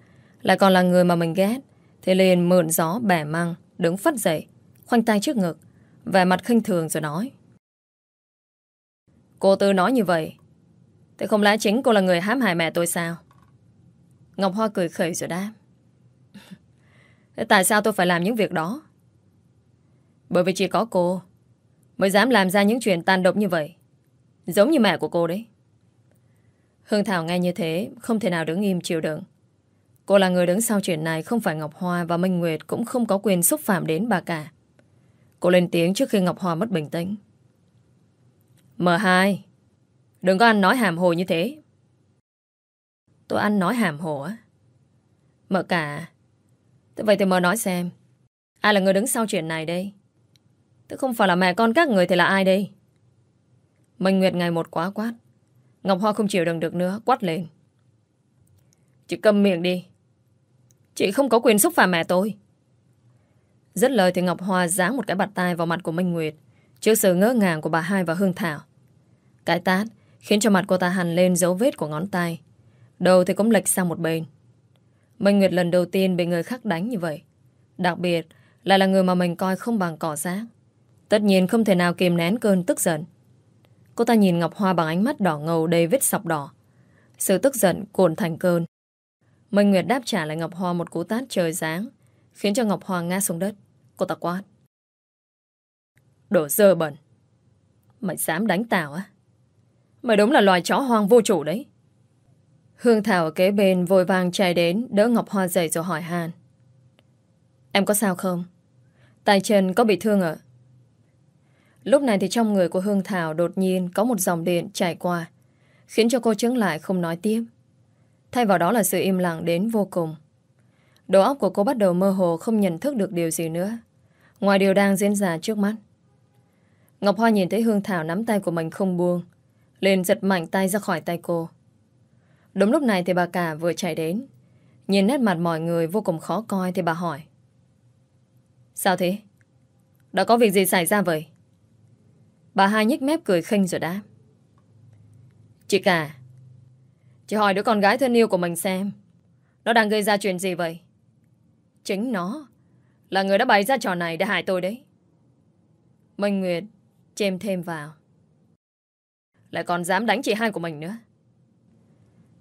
lại còn là người mà mình ghét, thì liền mượn gió bẻ măng, đứng phất dậy, khoanh tay trước ngực, vẻ mặt khinh thường rồi nói. Cô Tư nói như vậy, thì không lẽ chính cô là người hãm hại mẹ tôi sao? Ngọc Hoa cười khẩy rồi đáp. Thế tại sao tôi phải làm những việc đó? Bởi vì chỉ có cô mới dám làm ra những chuyện tàn độc như vậy. Giống như mẹ của cô đấy. Hương Thảo nghe như thế, không thể nào đứng im chịu đựng. Cô là người đứng sau chuyện này, không phải Ngọc Hoa và Minh Nguyệt cũng không có quyền xúc phạm đến bà cả. Cô lên tiếng trước khi Ngọc Hoa mất bình tĩnh. M2, đừng có ăn nói hàm hồ như thế. Tôi ăn nói hàm hồ á? Mợ cả, Thế vậy thì mở nói xem. Ai là người đứng sau chuyện này đây? Thế không phải là mẹ con các người thì là ai đây? Minh Nguyệt ngày một quá quát. Ngọc Hoa không chịu đựng được nữa, Quát lên. Chị cầm miệng đi. Chị không có quyền xúc phạm mẹ tôi. Rất lời thì Ngọc Hoa giáng một cái bạt tay vào mặt của Minh Nguyệt, Trước sự ngỡ ngàng của bà hai và Hương Thảo. Cái tát Khiến cho mặt cô ta hằn lên dấu vết của ngón tay, Đầu thì cũng lệch sang một bên. Minh Nguyệt lần đầu tiên bị người khác đánh như vậy. Đặc biệt lại là người mà mình coi không bằng cỏ rác. Tất nhiên không thể nào kìm nén cơn tức giận. Cô ta nhìn Ngọc Hoa bằng ánh mắt đỏ ngầu đầy vết sọc đỏ. Sự tức giận cuộn thành cơn. Minh Nguyệt đáp trả lại Ngọc Hoa một cú tát trời giáng, khiến cho Ngọc Hoa ngã xuống đất. Cô ta quát. Đồ dơ bẩn. Mày dám đánh tao á? Mày đúng là loài chó hoang vô chủ đấy. Hương Thảo ở kế bên vội vàng chạy đến đỡ Ngọc Hoa dậy rồi hỏi Hàn: Em có sao không? Tay chân có bị thương ạ? Lúc này thì trong người của Hương Thảo đột nhiên có một dòng điện chảy qua, khiến cho cô chứng lại không nói tiếp. Thay vào đó là sự im lặng đến vô cùng. Đầu óc của cô bắt đầu mơ hồ không nhận thức được điều gì nữa, ngoài điều đang diễn ra trước mắt. Ngọc Hoa nhìn thấy Hương Thảo nắm tay của mình không buông, liền giật mạnh tay ra khỏi tay cô. Đúng lúc này thì bà cả vừa chạy đến. Nhìn nét mặt mọi người vô cùng khó coi thì bà hỏi. Sao thế? Đã có việc gì xảy ra vậy? Bà hai nhích mép cười khinh rồi đáp. Chị cả, chị hỏi đứa con gái thân yêu của mình xem nó đang gây ra chuyện gì vậy? Chính nó là người đã bày ra trò này để hại tôi đấy. Minh Nguyệt chêm thêm vào. Lại còn dám đánh chị hai của mình nữa.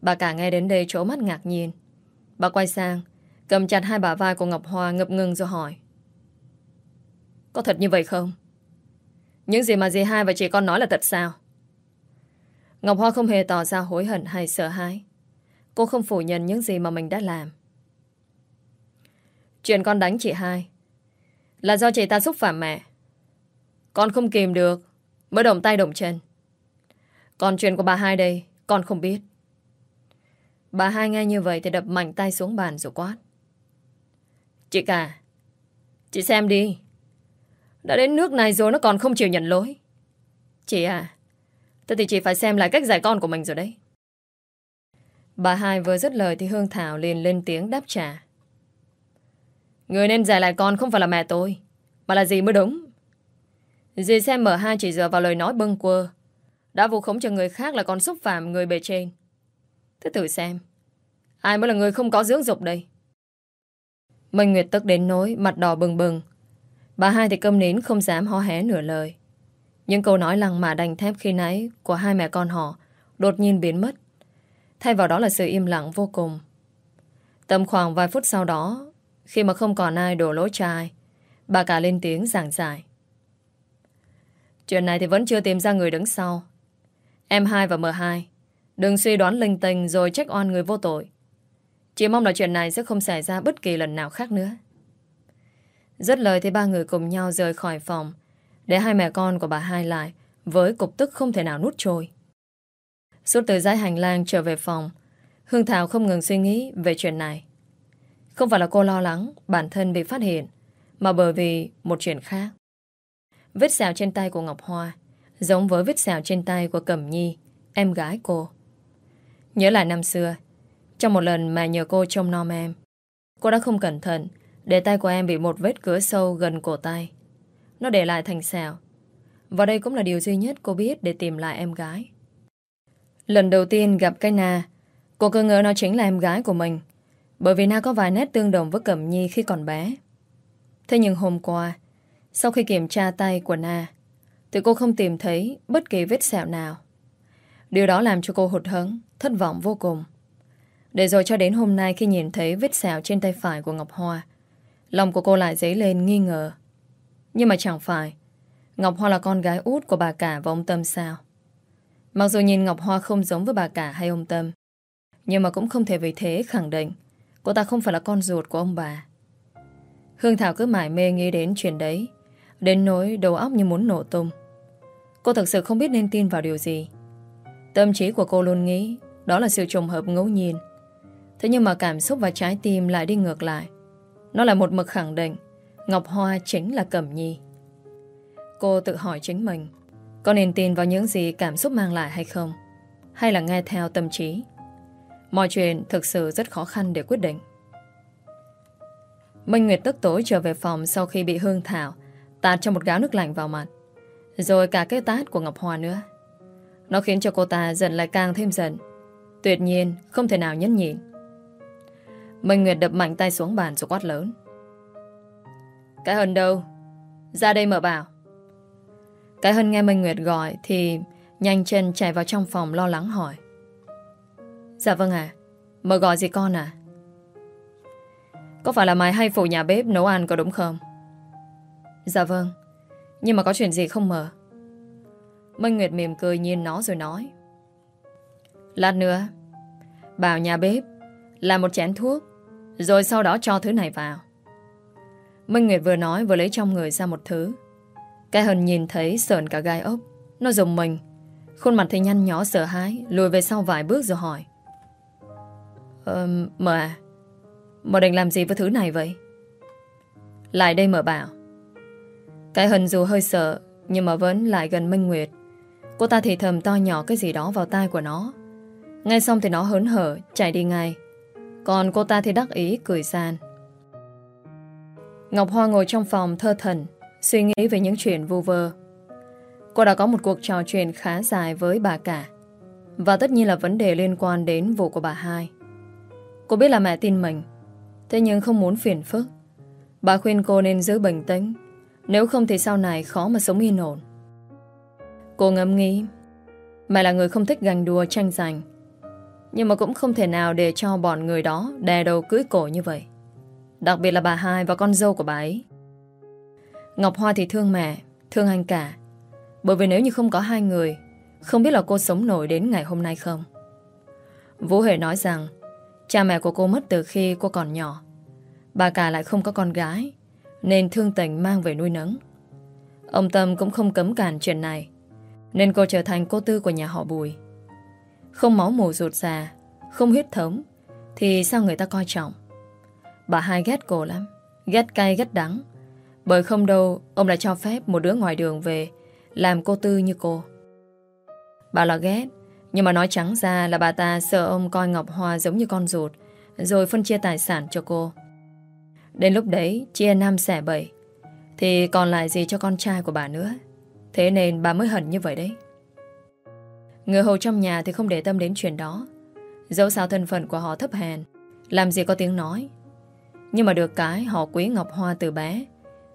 Bà cả nghe đến đây chỗ mắt ngạc nhiên. Bà quay sang, cầm chặt hai bả vai của Ngọc Hoa ngập ngừng rồi hỏi. Có thật như vậy không? Những gì mà dì hai và chị con nói là thật sao? Ngọc Hoa không hề tỏ ra hối hận hay sợ hãi. Cô không phủ nhận những gì mà mình đã làm. Chuyện con đánh chị hai là do chị ta xúc phạm mẹ. Con không kìm được mới động tay động chân. Còn chuyện của bà hai đây con không biết. Bà hai nghe như vậy thì đập mạnh tay xuống bàn rồi quát. Chị cả, chị xem đi. Đã đến nước này rồi nó còn không chịu nhận lỗi. Chị à, thế thì chị phải xem lại cách dạy con của mình rồi đấy. Bà hai vừa dứt lời thì Hương Thảo liền lên tiếng đáp trả. Người nên dạy lại con không phải là mẹ tôi, mà là gì mới đúng. Dì xem mở hai chỉ dựa vào lời nói bâng quơ, đã vu khống cho người khác là còn xúc phạm người bề trên. Thế thử xem Ai mới là người không có dưỡng dục đây? Minh Nguyệt tức đến nỗi Mặt đỏ bừng bừng. Bà hai thì câm nín, không dám ho hé nửa lời. Những câu nói lằng mà đành thép khi nãy Của hai mẹ con họ Đột nhiên biến mất. Thay vào đó là sự im lặng vô cùng. Tầm khoảng vài phút sau đó, Khi mà không còn ai đổ lỗi trai Bà cả lên tiếng giảng giải. Chuyện này thì vẫn chưa tìm ra người đứng sau. Em hai và M2 Đừng suy đoán linh tinh rồi trách oan người vô tội. Chỉ mong là chuyện này sẽ không xảy ra bất kỳ lần nào khác nữa. Rất lời thì ba người cùng nhau rời khỏi phòng để hai mẹ con của bà hai lại với cục tức không thể nào nút trôi. Suốt từ dãy hành lang trở về phòng Hương Thảo không ngừng suy nghĩ về chuyện này. Không phải là cô lo lắng bản thân bị phát hiện mà bởi vì một chuyện khác. Vết sẹo trên tay của Ngọc Hoa giống với vết sẹo trên tay của Cẩm Nhi, em gái cô. Nhớ lại năm xưa, trong một lần mà nhờ cô trông nom em, cô đã không cẩn thận để tay của em bị một vết cứa sâu gần cổ tay. Nó để lại thành sẹo. Và đây cũng là điều duy nhất cô biết để tìm lại em gái. Lần đầu tiên gặp cái Na, cô cứ ngỡ nó chính là em gái của mình. Bởi vì Na có vài nét tương đồng với Cẩm Nhi khi còn bé. Thế nhưng hôm qua, sau khi kiểm tra tay của Na, thì cô không tìm thấy bất kỳ vết sẹo nào. Điều đó làm cho cô hụt hẫng, thất vọng vô cùng. Để rồi cho đến hôm nay khi nhìn thấy vết sẹo trên tay phải của Ngọc Hoa, lòng của cô lại dấy lên nghi ngờ. Nhưng mà chẳng phải, Ngọc Hoa là con gái út của bà cả và ông Tâm sao? Mặc dù nhìn Ngọc Hoa không giống với bà cả hay ông Tâm, nhưng mà cũng không thể vì thế khẳng định cô ta không phải là con ruột của ông bà. Hương Thảo cứ mải mê nghĩ đến chuyện đấy, đến nỗi đầu óc như muốn nổ tung. Cô thực sự không biết nên tin vào điều gì. Tâm trí của cô luôn nghĩ đó là sự trùng hợp ngẫu nhiên. Thế nhưng mà cảm xúc và trái tim lại đi ngược lại. Nó là một mực khẳng định, Ngọc Hoa chính là Cẩm Nhi. Cô tự hỏi chính mình, có nên tin vào những gì cảm xúc mang lại hay không? Hay là nghe theo tâm trí? Mọi chuyện thực sự rất khó khăn để quyết định. Minh Nguyệt tức tối trở về phòng sau khi bị Hương Thảo tạt cho một gáo nước lạnh vào mặt. Rồi cả cái tát của Ngọc Hoa nữa. Nó khiến cho cô ta giận lại càng thêm giận. Tuyệt nhiên, không thể nào nhẫn nhịn. Minh Nguyệt đập mạnh tay xuống bàn rồi quát lớn. Cái hân đâu? Ra đây mở bảo. Cái Hân nghe Minh Nguyệt gọi thì nhanh chân chạy vào trong phòng lo lắng hỏi. Dạ vâng ạ. À. mở gọi gì con à? Có phải là mày hay phụ nhà bếp nấu ăn có đúng không? Dạ vâng. Nhưng mà có chuyện gì không mở?" Minh Nguyệt mỉm cười nhìn nó rồi nói. Lát nữa, bảo nhà bếp làm một chén thuốc, rồi sau đó cho thứ này vào. Minh Nguyệt vừa nói vừa lấy trong người ra một thứ. Cái hần nhìn thấy sờn cả gai ốc. Nó dùng mình. Khuôn mặt thì nhăn nhỏ sợ hãi Lùi về sau vài bước rồi hỏi. Ờ, mờ à Mờ định làm gì với thứ này vậy? Lại đây mờ bảo. Cái hần dù hơi sợ Nhưng mà vẫn lại gần Minh Nguyệt. Cô ta thì thầm to nhỏ cái gì đó vào tai của nó. Ngay xong thì nó hớn hở Chạy đi ngay. Còn cô ta thì đắc ý, cười gian. Ngọc Hoa ngồi trong phòng thơ thần, Suy nghĩ về những chuyện vô vơ. Cô đã có một cuộc trò chuyện khá dài với bà cả. Và tất nhiên là vấn đề liên quan đến vụ của bà hai. Cô biết là mẹ tin mình, Thế nhưng không muốn phiền phức. Bà khuyên cô nên giữ bình tĩnh, Nếu không thì sau này khó mà sống yên ổn. Cô ngẫm nghĩ, Mẹ là người không thích gành đùa tranh giành. Nhưng mà cũng không thể nào để cho bọn người đó đè đầu cưới cổ như vậy. Đặc biệt là bà hai và con dâu của bà ấy. Ngọc Hoa thì thương mẹ, Thương anh cả. Bởi vì nếu như không có hai người, Không biết là cô sống nổi đến ngày hôm nay không? Vũ Huệ nói rằng, Cha mẹ của cô mất từ khi cô còn nhỏ. Bà cả lại không có con gái, Nên thương tình mang về nuôi nấng. Ông Tâm cũng không cấm cản chuyện này, Nên cô trở thành cô tư của nhà họ Bùi. Không máu mù rụt già Không huyết thống, Thì sao người ta coi trọng? Bà hai ghét cô lắm, Ghét cay, ghét đắng. Bởi không đâu, Ông lại cho phép một đứa ngoài đường về Làm cô tư như cô. Bà là ghét, Nhưng mà nói trắng ra là bà ta sợ ông coi Ngọc Hoa giống như con ruột, Rồi phân chia tài sản cho cô. Đến lúc đấy Chia năm xẻ bảy Thì còn lại gì cho con trai của bà nữa? Thế nên bà mới hận như vậy đấy. Người hầu trong nhà thì không để tâm đến chuyện đó. Dẫu sao thân phận của họ thấp hèn, Làm gì có tiếng nói. Nhưng mà được cái họ quý Ngọc Hoa từ bé,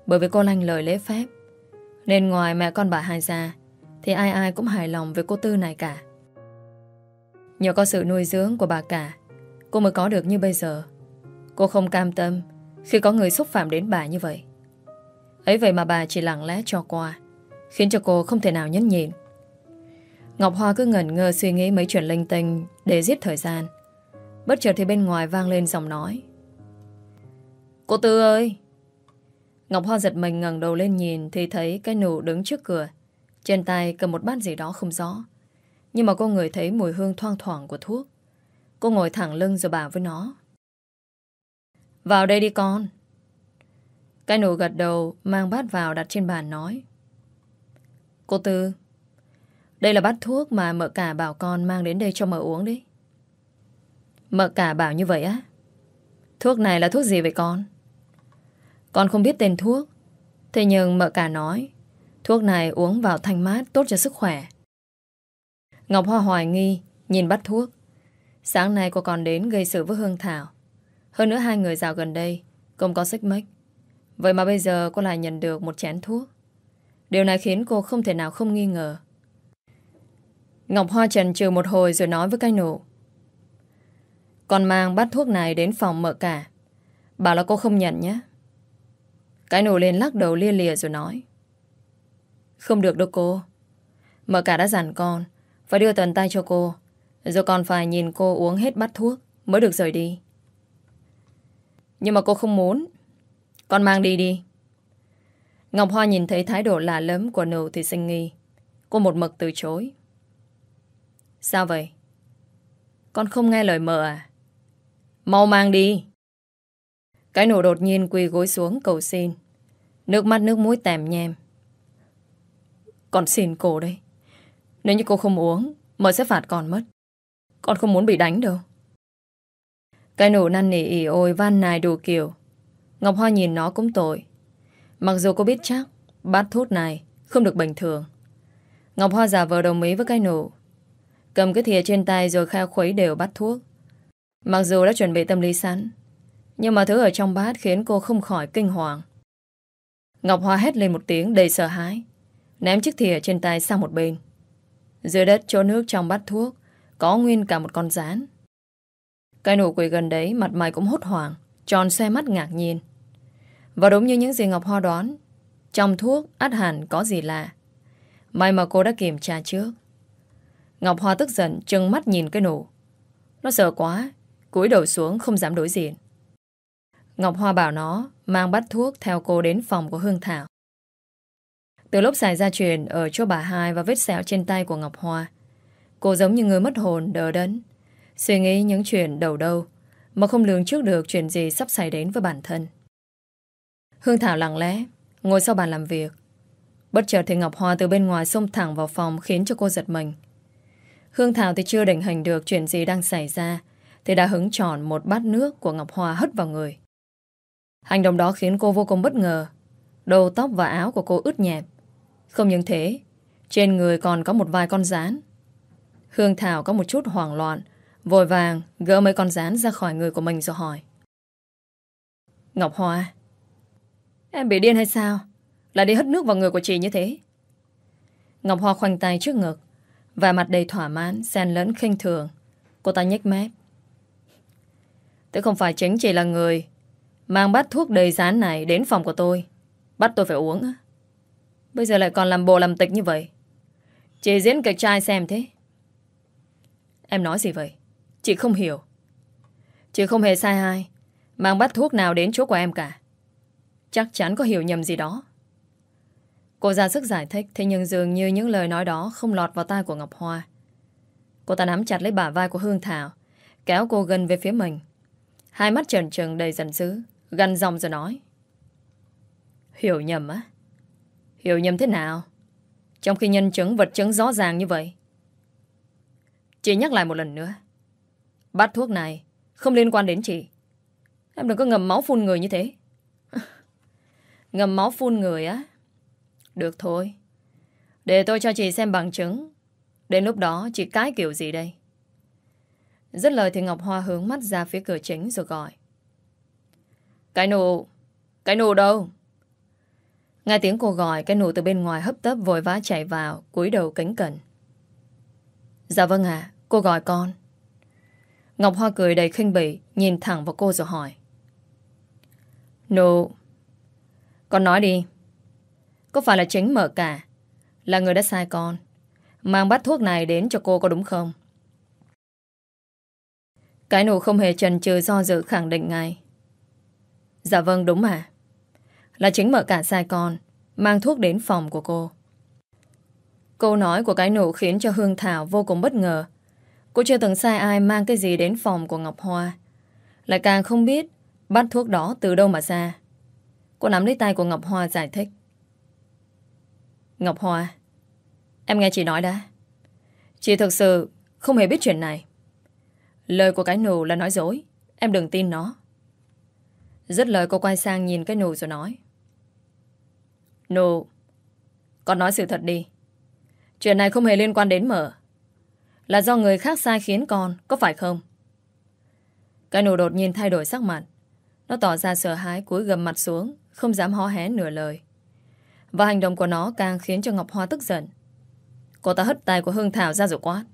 bởi vì cô lanh lời lễ phép. Nên ngoài mẹ con bà hai ra, Thì ai ai cũng hài lòng với cô Tư này cả. Nhờ có sự nuôi dưỡng của bà cả, Cô mới có được như bây giờ. Cô không cam tâm Khi có người xúc phạm đến bà như vậy. Ấy vậy mà bà chỉ lặng lẽ cho qua, Khiến cho cô không thể nào nhẫn nhịn. Ngọc Hoa cứ ngẩn ngơ suy nghĩ mấy chuyện linh tinh để giết thời gian. Bất chợt thì bên ngoài vang lên giọng nói. Cô Tư ơi! Ngọc Hoa giật mình ngẩng đầu lên nhìn thì thấy cái nụ đứng trước cửa. Trên tay cầm một bát gì đó không rõ. Nhưng mà cô người thấy mùi hương thoang thoảng của thuốc. Cô ngồi thẳng lưng rồi bảo với nó. Vào đây đi con. Cái nụ gật đầu mang bát vào đặt trên bàn nói. Cô Tư, đây là bát thuốc mà mợ cả bảo con mang đến đây cho mợ uống đi. Mợ cả bảo như vậy á? Thuốc này là thuốc gì vậy con? Con không biết tên thuốc. Thế nhưng mợ cả nói, thuốc này uống vào thanh mát tốt cho sức khỏe. Ngọc Hoa hoài nghi, nhìn bắt thuốc. Sáng nay cô còn đến gây sự với Hương Thảo. Hơn nữa hai người dạo gần đây cũng có xích mích. Vậy mà bây giờ cô lại nhận được một chén thuốc. Điều này khiến cô không thể nào không nghi ngờ. Ngọc Hoa trần trừ một hồi rồi nói với cái nụ. Con mang bát thuốc này đến phòng mợ cả. Bảo là cô không nhận nhé. Cái nụ lên lắc đầu lia lìa rồi nói. Không được đâu cô. Mợ cả đã dặn con. Phải đưa tần tay cho cô. Rồi còn phải nhìn cô uống hết bát thuốc mới được rời đi. Nhưng mà cô không muốn. Con mang đi đi. Ngọc Hoa nhìn thấy thái độ lạ lẫm của nụ thì sinh nghi. Cô một mực từ chối. Sao vậy? Con không nghe lời mợ à? Mau mang đi. Cái nổ đột nhiên quỳ gối xuống cầu xin. Nước mắt nước mũi tèm nhem. Con xin cô đây. Nếu như cô không uống, mợ sẽ phạt con mất. Con không muốn bị đánh đâu. Cái nổ năn nỉ ỉ ôi van nài đủ kiểu. Ngọc Hoa nhìn nó cũng tội. Mặc dù cô biết chắc bát thuốc này không được bình thường. Ngọc Hoa giả vờ đồng ý với cái nổ. Cầm cái thìa trên tay rồi khai khuấy đều bát thuốc. Mặc dù đã chuẩn bị tâm lý sẵn, nhưng mà thứ ở trong bát khiến cô không khỏi kinh hoàng. Ngọc Hoa hét lên một tiếng đầy sợ hãi, ném chiếc thìa trên tay sang một bên. Dưới đất chỗ nước trong bát thuốc có nguyên cả một con rán. Cái nụ quỷ gần đấy mặt mày cũng hốt hoảng, tròn xe mắt ngạc nhiên. Và đúng như những gì Ngọc Hoa đoán, trong thuốc át hẳn có gì lạ. May mà cô đã kiểm tra trước. Ngọc Hoa tức giận trừng mắt nhìn cái nụ. Nó sợ quá, cúi đầu xuống không dám đối diện. Ngọc Hoa bảo nó mang bắt thuốc theo cô đến phòng của Hương Thảo. Từ lúc xảy ra chuyện ở chỗ bà hai và vết sẹo trên tay của Ngọc Hoa, cô giống như người mất hồn đờ đẫn, suy nghĩ những chuyện đầu đâu mà không lường trước được chuyện gì sắp xảy đến với bản thân. Hương Thảo lặng lẽ ngồi sau bàn làm việc. Bất chợt thì Ngọc Hoa từ bên ngoài xông thẳng vào phòng khiến cho cô giật mình. Hương Thảo thì chưa định hình được chuyện gì đang xảy ra thì đã hứng tròn một bát nước của Ngọc Hoa hất vào người. Hành động đó khiến cô vô cùng bất ngờ. Đầu tóc và áo của cô ướt nhẹp. Không những thế, trên người còn có một vài con rán. Hương Thảo có một chút hoảng loạn, vội vàng gỡ mấy con rán ra khỏi người của mình rồi hỏi. Ngọc Hoa, em bị điên hay sao? lại đi hất nước vào người của chị như thế. Ngọc Hoa khoanh tay trước ngực, và mặt đầy thỏa mãn, xen lẫn khinh thường. Cô ta nhếch mép. Tôi không phải chính chỉ là người mang bát thuốc đầy rán này đến phòng của tôi. Bắt tôi phải uống. Bây giờ lại còn làm bộ làm tịch như vậy. Chị diễn kịch trai xem thế. Em nói gì vậy? Chị không hiểu. Chị không hề sai ai. Mang bát thuốc nào đến chỗ của em cả. Chắc chắn có hiểu nhầm gì đó. Cô ra sức giải thích, Thế nhưng dường như những lời nói đó Không lọt vào tai của Ngọc Hoa. Cô ta nắm chặt lấy bả vai của Hương Thảo, Kéo cô gần về phía mình. Hai mắt trần trừng đầy giận dữ, Gằn dòng rồi nói. Hiểu nhầm á? Hiểu nhầm thế nào? Trong khi nhân chứng vật chứng rõ ràng như vậy. Chị nhắc lại một lần nữa. Bát thuốc này Không liên quan đến chị. Em đừng có ngầm máu phun người như thế. Ngầm máu phun người á? Được thôi. Để tôi cho chị xem bằng chứng. Đến lúc đó chị cái kiểu gì đây? Rất lời thì Ngọc Hoa hướng mắt ra phía cửa chính rồi gọi. Cái nụ! Cái nụ đâu? Nghe tiếng cô gọi, cái nụ từ bên ngoài hấp tấp vội vã chạy vào, cúi đầu kính cẩn. Dạ vâng ạ, cô gọi con. Ngọc Hoa cười đầy khinh bỉ, nhìn thẳng vào cô rồi hỏi. Nụ! Con nói đi, có phải là chính mở cả Là người đã sai con Mang bát thuốc này đến cho cô có đúng không? Cái nụ không hề trần trừ do dự khẳng định ngay. Dạ vâng đúng mà. Là chính mợ cả sai con, mang thuốc đến phòng của cô. Câu nói của cái nụ khiến cho Hương Thảo vô cùng bất ngờ. Cô chưa từng sai ai mang cái gì đến phòng của Ngọc Hoa. Lại càng không biết bắt thuốc đó từ đâu mà ra. Cô nắm lấy tay của Ngọc Hoa giải thích. Ngọc Hoa, em nghe chị nói đã. Chị thực sự không hề biết chuyện này. Lời của cái nụ là nói dối. Em đừng tin nó. Dứt lời cô quay sang nhìn cái nụ rồi nói. Nụ, con nói sự thật đi. Chuyện này không hề liên quan đến mở. Là do người khác sai khiến con, có phải không? Cái nụ đột nhiên thay đổi sắc mặt. Nó tỏ ra sợ hãi cúi gầm mặt xuống, không dám hó hé nửa lời. Và hành động của nó càng khiến cho Ngọc Hoa tức giận. Cô ta hất tay của Hương Thảo ra rồi quát.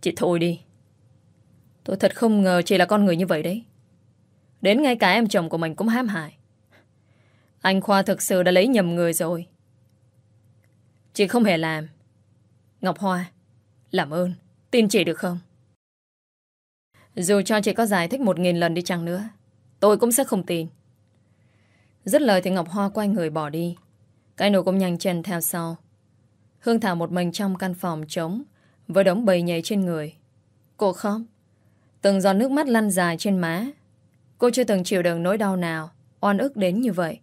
Chị thôi đi. Tôi thật không ngờ chị là con người như vậy đấy. Đến ngay cả em chồng của mình cũng hãm hại. Anh Khoa thực sự đã lấy nhầm người rồi. Chị không hề làm. Ngọc Hoa, làm ơn, tin chị được không? Dù cho chị có giải thích một nghìn lần đi chăng nữa, tôi cũng sẽ không tin. Dứt lời thì Ngọc Hoa quay người bỏ đi. Cái nụ cũng nhanh chân theo sau. Hương Thảo một mình trong căn phòng trống, với đống bầy nhảy trên người. Cô khóc. Từng giọt nước mắt lăn dài trên má. Cô chưa từng chịu đựng nỗi đau nào, oan ức đến như vậy,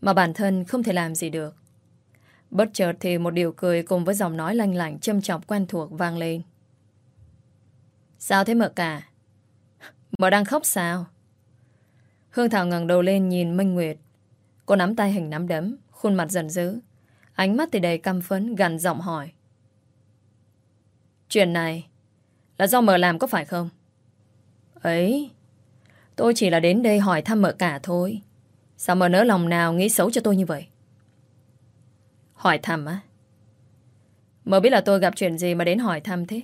mà bản thân không thể làm gì được. Bất chợt thì một điều cười cùng với giọng nói lanh lảnh, châm chọc quen thuộc vang lên. Sao thế mợ cả? Mợ đang khóc sao? Hương Thảo ngẩng đầu lên nhìn Minh Nguyệt. Cô nắm tay hình nắm đấm, khuôn mặt giận dữ. Ánh mắt thì đầy căm phấn, gần giọng hỏi. Chuyện này là do mờ làm có phải không? Ấy, tôi chỉ là đến đây hỏi thăm mợ cả thôi. Sao mờ nỡ lòng nào nghĩ xấu cho tôi như vậy? Hỏi thăm á? mờ biết là tôi gặp chuyện gì mà đến hỏi thăm thế?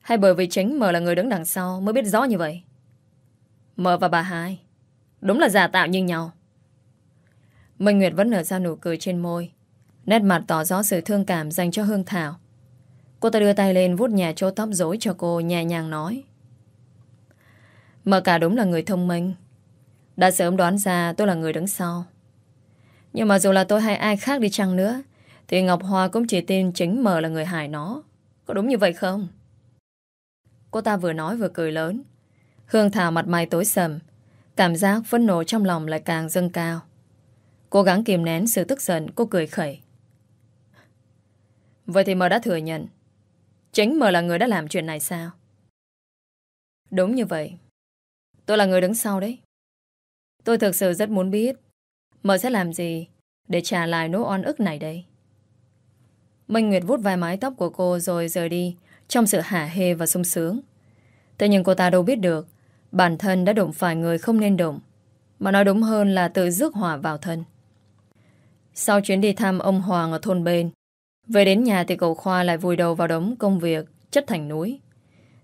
Hay bởi vì chính mờ là người đứng đằng sau mới biết rõ như vậy? mờ và bà hai Đúng là giả tạo như nhau Minh Nguyệt vẫn nở ra nụ cười trên môi. Nét mặt tỏ rõ sự thương cảm dành cho Hương Thảo. Cô ta đưa tay lên vuốt nhà chỗ tóc rối cho cô, nhẹ nhàng nói. Mợ cả đúng là người thông minh. Đã sớm đoán ra tôi là người đứng sau. Nhưng mà dù là tôi hay ai khác đi chăng nữa, Thì Ngọc Hoa cũng chỉ tin chính mờ là người hại nó. Có đúng như vậy không? Cô ta vừa nói vừa cười lớn. Hương Thảo mặt mày tối sầm. Cảm giác phẫn nộ trong lòng lại càng dâng cao. Cố gắng kìm nén sự tức giận, Cô cười khẩy. Vậy thì mờ đã thừa nhận. Chính mờ là người đã làm chuyện này sao? Đúng như vậy. Tôi là người đứng sau đấy. Tôi thực sự rất muốn biết, Mờ sẽ làm gì Để trả lại nỗi oan ức này đây? Minh Nguyệt vút vài mái tóc của cô Rồi rời đi Trong sự hả hê và sung sướng. Thế nhưng cô ta đâu biết được, Bản thân đã đụng phải người không nên đụng, Mà nói đúng hơn là tự rước hỏa vào thân. Sau chuyến đi thăm ông Hoàng ở thôn bên. Về đến nhà thì cậu Khoa lại vùi đầu vào đống công việc, Chất thành núi.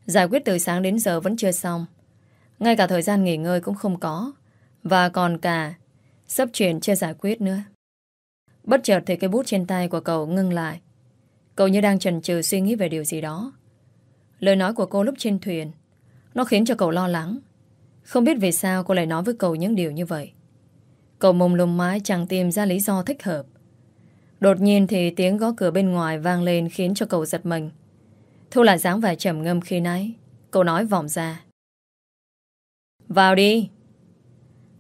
Giải quyết từ sáng đến giờ vẫn chưa xong. Ngay cả thời gian nghỉ ngơi cũng không có. Và còn cả Sắp chuyển chưa giải quyết nữa. Bất chợt thì cái bút trên tay của cậu ngưng lại. Cậu như đang chần chừ suy nghĩ về điều gì đó. Lời nói của cô lúc trên thuyền, Nó khiến cho cậu lo lắng. Không biết vì sao cô lại nói với cậu những điều như vậy. Cậu mông lùng mái chẳng tìm ra lý do thích hợp. Đột nhiên thì tiếng gõ cửa bên ngoài vang lên khiến cho cậu giật mình. Thu lại dáng vẻ trầm ngâm khi nãy. Cậu nói vọng ra. Vào đi.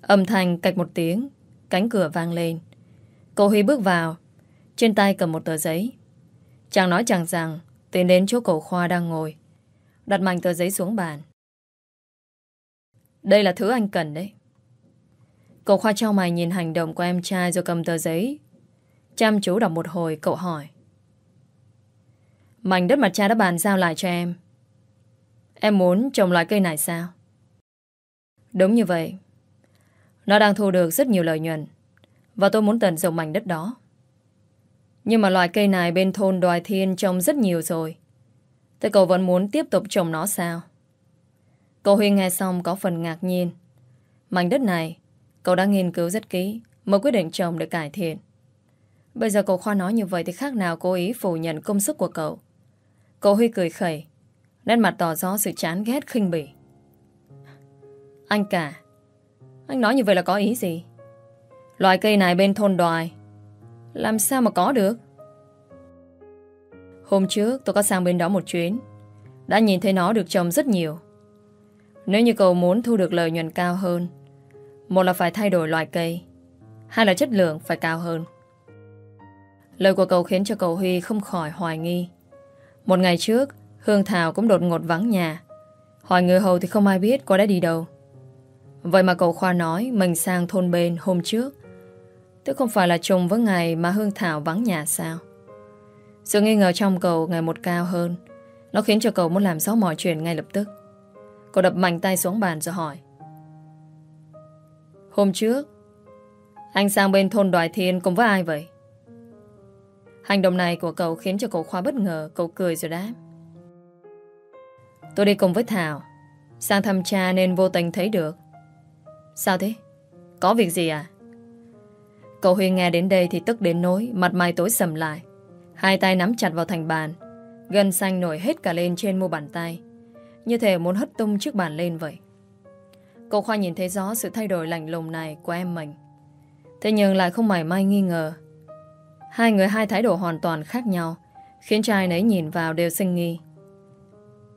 Âm thanh cạch một tiếng, Cánh cửa vang lên. Cậu Huy bước vào, Trên tay cầm một tờ giấy. Chàng nói chẳng rằng, Tiến đến chỗ cậu Khoa đang ngồi. Đặt mạnh tờ giấy xuống bàn. Đây là thứ anh cần đấy. Cậu Khoa trao mày nhìn hành động của em trai Rồi cầm tờ giấy. Chăm chú đọc một hồi cậu hỏi. Mảnh đất mà cha đã bàn giao lại cho em. Em muốn trồng loại cây này sao? Đúng như vậy. Nó đang thu được rất nhiều lợi nhuận. Và tôi muốn tận dụng mảnh đất đó. Nhưng mà loại cây này bên thôn Đoài Thiên trồng rất nhiều rồi. Thế cậu vẫn muốn tiếp tục trồng nó sao? Cậu Huy nghe xong có phần ngạc nhiên. Mảnh đất này, cậu đã nghiên cứu rất kỹ mới quyết định trồng để cải thiện. Bây giờ cậu Khoa nói như vậy thì khác nào cố ý phủ nhận công sức của cậu. Cậu Huy cười khẩy, nét mặt tỏ rõ sự chán ghét khinh bỉ. Anh cả, anh nói như vậy là có ý gì? Loại cây này bên thôn đoài, làm sao mà có được? Hôm trước tôi có sang bên đó một chuyến, đã nhìn thấy nó được trồng rất nhiều. Nếu như cậu muốn thu được lợi nhuận cao hơn, một là phải thay đổi loại cây, hai là chất lượng phải cao hơn. Lời của cậu khiến cho cậu Huy không khỏi hoài nghi. Một ngày trước, Hương Thảo cũng đột ngột vắng nhà. Hỏi người hầu thì không ai biết cô đã đi đâu. Vậy mà cậu Khoa nói mình sang thôn bên hôm trước. Tức không phải là trùng với ngày mà Hương Thảo vắng nhà sao? Sự nghi ngờ trong cậu ngày một cao hơn. Nó khiến cho cậu muốn làm rõ mọi chuyện ngay lập tức. Cậu đập mạnh tay xuống bàn rồi hỏi. Hôm trước, anh sang bên thôn Đoài Thiên cùng với ai vậy? Hành động này của cậu khiến cho cậu Khoa bất ngờ, cậu cười rồi đáp. Tôi đi cùng với Thảo, sang thăm cha nên vô tình thấy được. Sao thế? Có việc gì à? Cậu Huy nghe đến đây thì tức đến nỗi, mặt mày tối sầm lại. Hai tay nắm chặt vào thành bàn, gân xanh nổi hết cả lên trên mu bàn tay. Như thể muốn hất tung chiếc bàn lên vậy. Cô Khoa nhìn thấy rõ sự thay đổi lạnh lùng này của em mình. Thế nhưng lại không mảy may nghi ngờ. Hai người hai thái độ hoàn toàn khác nhau, Khiến trai nấy nhìn vào đều sinh nghi.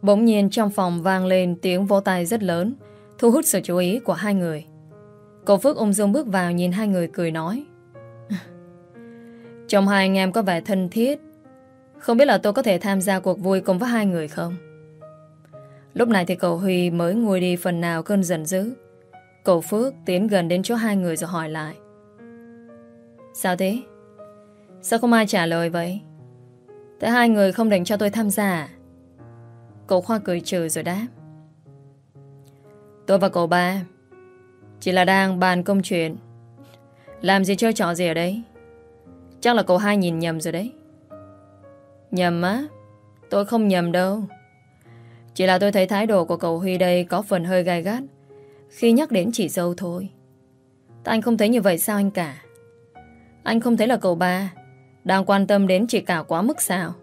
Bỗng nhiên trong phòng vang lên tiếng vỗ tay rất lớn, Thu hút sự chú ý của hai người. Cô Phước ung dung bước vào nhìn hai người cười nói. "Chồng hai anh em có vẻ thân thiết. Không biết là tôi có thể tham gia cuộc vui cùng với hai người không? Lúc này thì cậu Huy mới nguôi đi phần nào cơn giận dữ. Cậu Phước tiến gần đến chỗ hai người rồi hỏi lại. Sao thế? Sao không ai trả lời vậy? Tại hai người không định cho tôi tham gia à? Cậu Khoa cười trừ rồi đáp. Tôi và cậu ba, Chỉ là đang bàn công chuyện. Làm gì chơi trò gì ở đấy? Chắc là cậu hai nhìn nhầm rồi đấy. Nhầm á? Tôi không nhầm đâu. Chỉ là tôi thấy thái độ của cậu Huy đây Có phần hơi gai gắt. Khi nhắc đến chị dâu thôi. Tại anh không thấy như vậy sao anh cả? Anh không thấy là cậu ba đang quan tâm đến chị cả quá mức sao?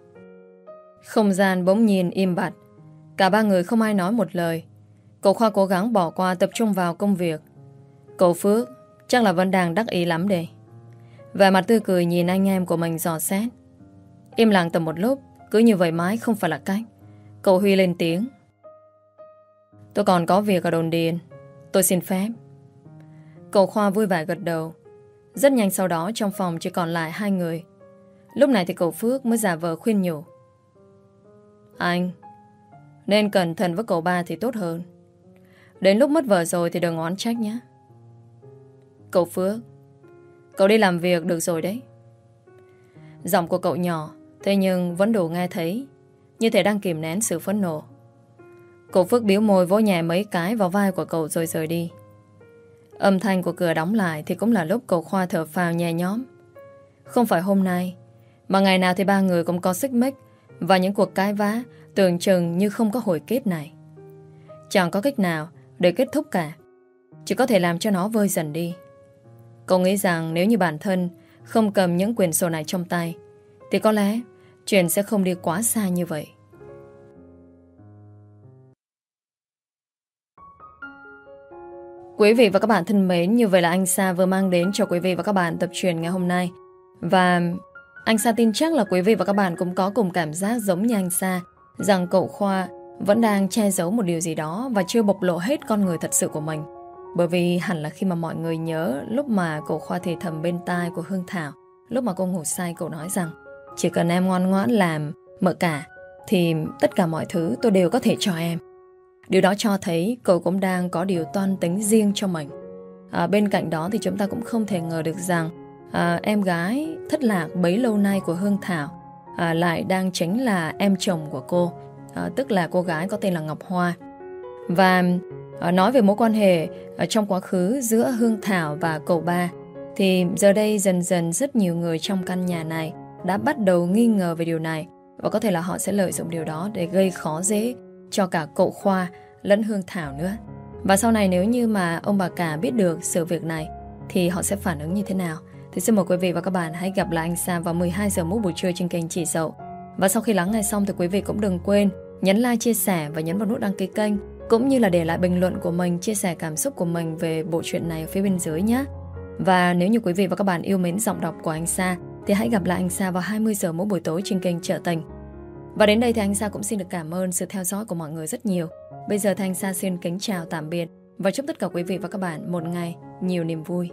Không gian bỗng nhìn im bặt. Cả ba người không ai nói một lời. Cậu Khoa cố gắng bỏ qua tập trung vào công việc. Cậu Phước, Chắc là vẫn đang đắc ý lắm đây. Về mặt tươi cười nhìn anh em của mình dò xét. Im lặng tầm một lúc, Cứ như vậy mãi không phải là cách. Cậu Huy lên tiếng Tôi còn có việc ở đồn điền Tôi xin phép Cậu Khoa vui vẻ gật đầu Rất nhanh sau đó trong phòng chỉ còn lại hai người Lúc này thì cậu Phước mới giả vờ khuyên nhủ. Anh, nên cẩn thận với cậu ba thì tốt hơn. Đến lúc mất vợ rồi thì đừng oán trách nhé. Cậu Phước, cậu đi làm việc được rồi đấy. Giọng của cậu nhỏ, thế nhưng vẫn đủ nghe thấy, như thể đang kìm nén sự phẫn nộ. Cậu Phước biếu môi vỗ nhẹ mấy cái vào vai của cậu rồi rời đi. Âm thanh của cửa đóng lại thì cũng là lúc cậu Khoa thở phào nhẹ nhõm. Không phải hôm nay, mà ngày nào thì ba người cũng có xích mích Và những cuộc cãi vã Tưởng chừng như không có hồi kết này Chẳng có cách nào để kết thúc cả Chỉ có thể làm cho nó vơi dần đi Cậu nghĩ rằng nếu như bản thân Không cầm những quyền sổ này trong tay Thì có lẽ Chuyện sẽ không đi quá xa như vậy Quý vị và các bạn thân mến, như vậy là anh Sa vừa mang đến cho quý vị và các bạn tập truyền ngày hôm nay. Và anh Sa tin chắc là quý vị và các bạn cũng có cùng cảm giác giống như anh Sa rằng cậu Khoa vẫn đang che giấu một điều gì đó và chưa bộc lộ hết con người thật sự của mình. Bởi vì hẳn là khi mà mọi người nhớ lúc mà cậu Khoa thì thầm bên tai của Hương Thảo, lúc mà cô ngủ say cậu nói rằng chỉ cần em ngoan ngoãn làm mợ cả thì tất cả mọi thứ tôi đều có thể cho em. Điều đó cho thấy cậu cũng đang có điều toan tính riêng cho mình. À, bên cạnh đó thì chúng ta cũng không thể ngờ được rằng à, em gái thất lạc bấy lâu nay của Hương Thảo à, lại đang chính là em chồng của cô, à, tức là cô gái có tên là Ngọc Hoa. Và à, nói về mối quan hệ à, trong quá khứ giữa Hương Thảo và cậu ba, thì giờ đây dần dần rất nhiều người trong căn nhà này đã bắt đầu nghi ngờ về điều này và có thể là họ sẽ lợi dụng điều đó để gây khó dễ cho cả cậu Khoa lẫn Hương Thảo nữa. Và sau này nếu như mà ông bà cả biết được sự việc này thì họ sẽ phản ứng như thế nào? Thì xin mời quý vị và các bạn hãy gặp lại anh Sa vào 12 giờ mỗi buổi trưa trên kênh Chỉ Dậu. Và sau khi lắng nghe xong thì quý vị cũng đừng quên nhấn like, chia sẻ và nhấn vào nút đăng ký kênh cũng như là để lại bình luận của mình, chia sẻ cảm xúc của mình về bộ truyện này ở phía bên dưới nhé. Và nếu như quý vị và các bạn yêu mến giọng đọc của anh Sa thì hãy gặp lại anh Sa vào 20 giờ mỗi buổi tối trên kênh Trợ Tình. Và đến đây thì anh Sa cũng xin được cảm ơn sự theo dõi của mọi người rất nhiều. Bây giờ thì anh Sa xin kính chào tạm biệt và chúc tất cả quý vị và các bạn một ngày nhiều niềm vui.